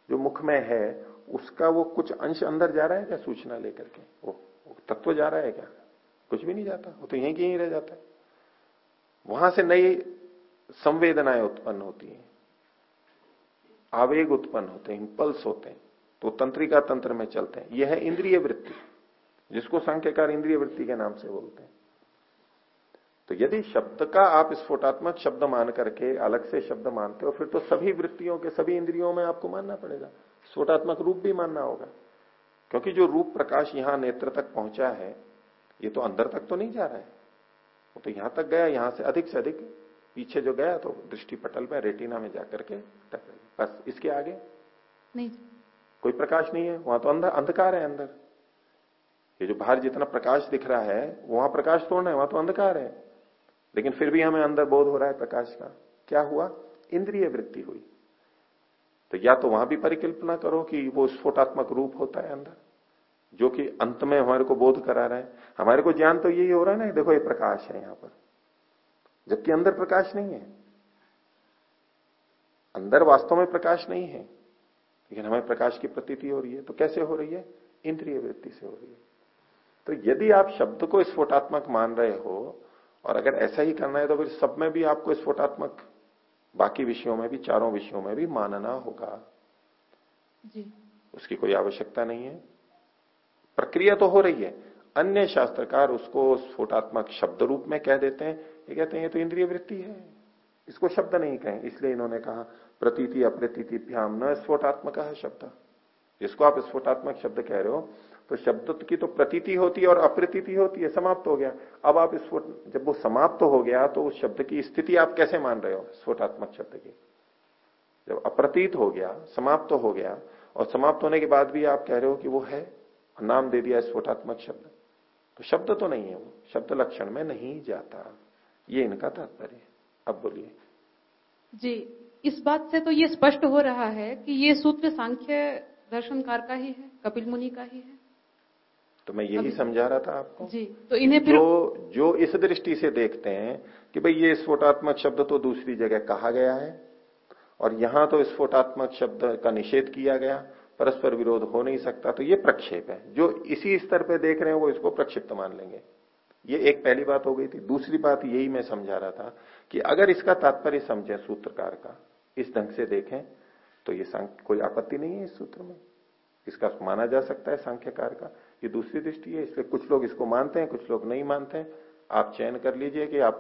जो मुख में है उसका वो कुछ अंश अंदर जा रहा है क्या सूचना लेकर के? वो, वो तत्व जा रहा है क्या? कुछ भी नहीं जाता। वो तो यहीं की यहीं रह जाता है। वहाँ से नई संवेदनाएँ उत्पन्न होती हैं। आवेग उत्पन्न होते हैं इंपल्स होते हैं। तो तंत्रिका तंत्र में चलते हैं। यह है इंद्रिय वृत्ति जिसको संख्यकार इंद्रिय वृत्ति के नाम से बोलते हैं। तो यदि शब्द का आप स्फोटात्मक शब्द मान करके अलग से शब्द मानते हो फिर तो सभी वृत्तियों के सभी इंद्रियों में आपको मानना पड़ेगा। स्फोटात्मक रूप भी मानना होगा। क्योंकि जो रूप प्रकाश यहाँ नेत्र तक पहुँचा है ये तो अंदर तक तो नहीं जा रहा है। वो तो यहाँ तक गया यहाँ से अधिक से अधिक पीछे जो गया तो दृष्टि पटल में रेटिना में जाकर के बस इसके आगे। नहीं। कोई प्रकाश नहीं है वहाँ तो अंदर अंधकार है अंदर। ये जो बाहर जितना प्रकाश दिख रहा है वहाँ प्रकाश थोड़ा है वहाँ तो अंधकार है। लेकिन फिर भी हमें अंदर बोध हो रहा है प्रकाश का। क्या हुआ? इंद्रिय वृत्ति हुई। तो या तो वहाँ भी परिकल्पना करो कि वो स्फोटात्मक रूप होता है अंदर, जो कि अंत में हमारे को बोध करा रहा है। हमारे को ज्ञान तो यही हो रहा है ना देखो ये प्रकाश है यहाँ पर। जबकि अंदर प्रकाश नहीं है। अंदर वास्तव में प्रकाश नहीं है, लेकिन हमें प्रकाश की प्रतीति हो रही है। तो कैसे हो रही है? इंद्रिय वृत्ति से हो रही है। तो यदि आप शब्द को स्फोटात्मक मान रहे हो, और अगर ऐसा ही करना है तो फिर सब में भी आपको स्फोटात्मक बाकी विषयों में भी चारों विषयों में भी मानना होगा। जी। उसकी कोई आवश्यकता नहीं है। प्रक्रिया तो हो रही है। अन्य शास्त्रकार उसको स्फोटात्मक शब्द रूप में कह देते हैं। ये कहते हैं ये तो इंद्रिय वृत्ति है। इसको शब्द नहीं कहें। इसलिए इन्होंने कहा प्रतीति अप्रतीति भ्याम न स्फोटात्मक शब्द। जिसको आप स्फोटात्मक शब्द कह रहे हो तो शब्द की तो प्रतीति होती है और अप्रतीति होती है, समाप्त हो गया। अब आप स्फोट जब वो समाप्त हो गया तो उस शब्द की स्थिति आप कैसे मान रहे हो? स्फोटात्मक शब्द की। जब अप्रतीत हो गया, समाप्त हो गया, और समाप्त होने के बाद भी आप कह रहे हो कि वो है, नाम दे दिया स्फोटात्मक शब्द। तो शब्द तो नहीं है वो। शब्द लक्षण में नहीं जाता। ये इनका तात्पर्य अब बोलिए। जी, इस बात से तो ये स्पष्ट हो रहा है कि ये सूत्र सांख्य दर्शनकार का ही है, कपिल मुनि का ही है। तो मैं यही समझा रहा था आपको। जी तो इन्हें फिर जो जो इस दृष्टि से देखते हैं कि भाई ये स्फोटात्मक शब्द तो दूसरी जगह कहा गया है और यहाँ तो स्फोटात्मक शब्द का निषेध किया गया परस्पर विरोध हो नहीं सकता तो ये प्रक्षेप है। जो इसी स्तर पे देख रहे हैं वो इसको प्रक्षिप्त मान लेंगे। ये एक पहली बात हो गई थी। दूसरी बात यही मैं समझा रहा था कि अगर इसका तात्पर्य समझे सूत्रकार का इस ढंग से देखें तो ये कोई आपत्ति नहीं है इस सूत्र में। इसका माना जा सकता है सांख्यकार का। ये दूसरी दृष्टि है। इसलिए कुछ लोग इसको मानते हैं, कुछ लोग नहीं मानते हैं। आप चयन कर लीजिए कि आप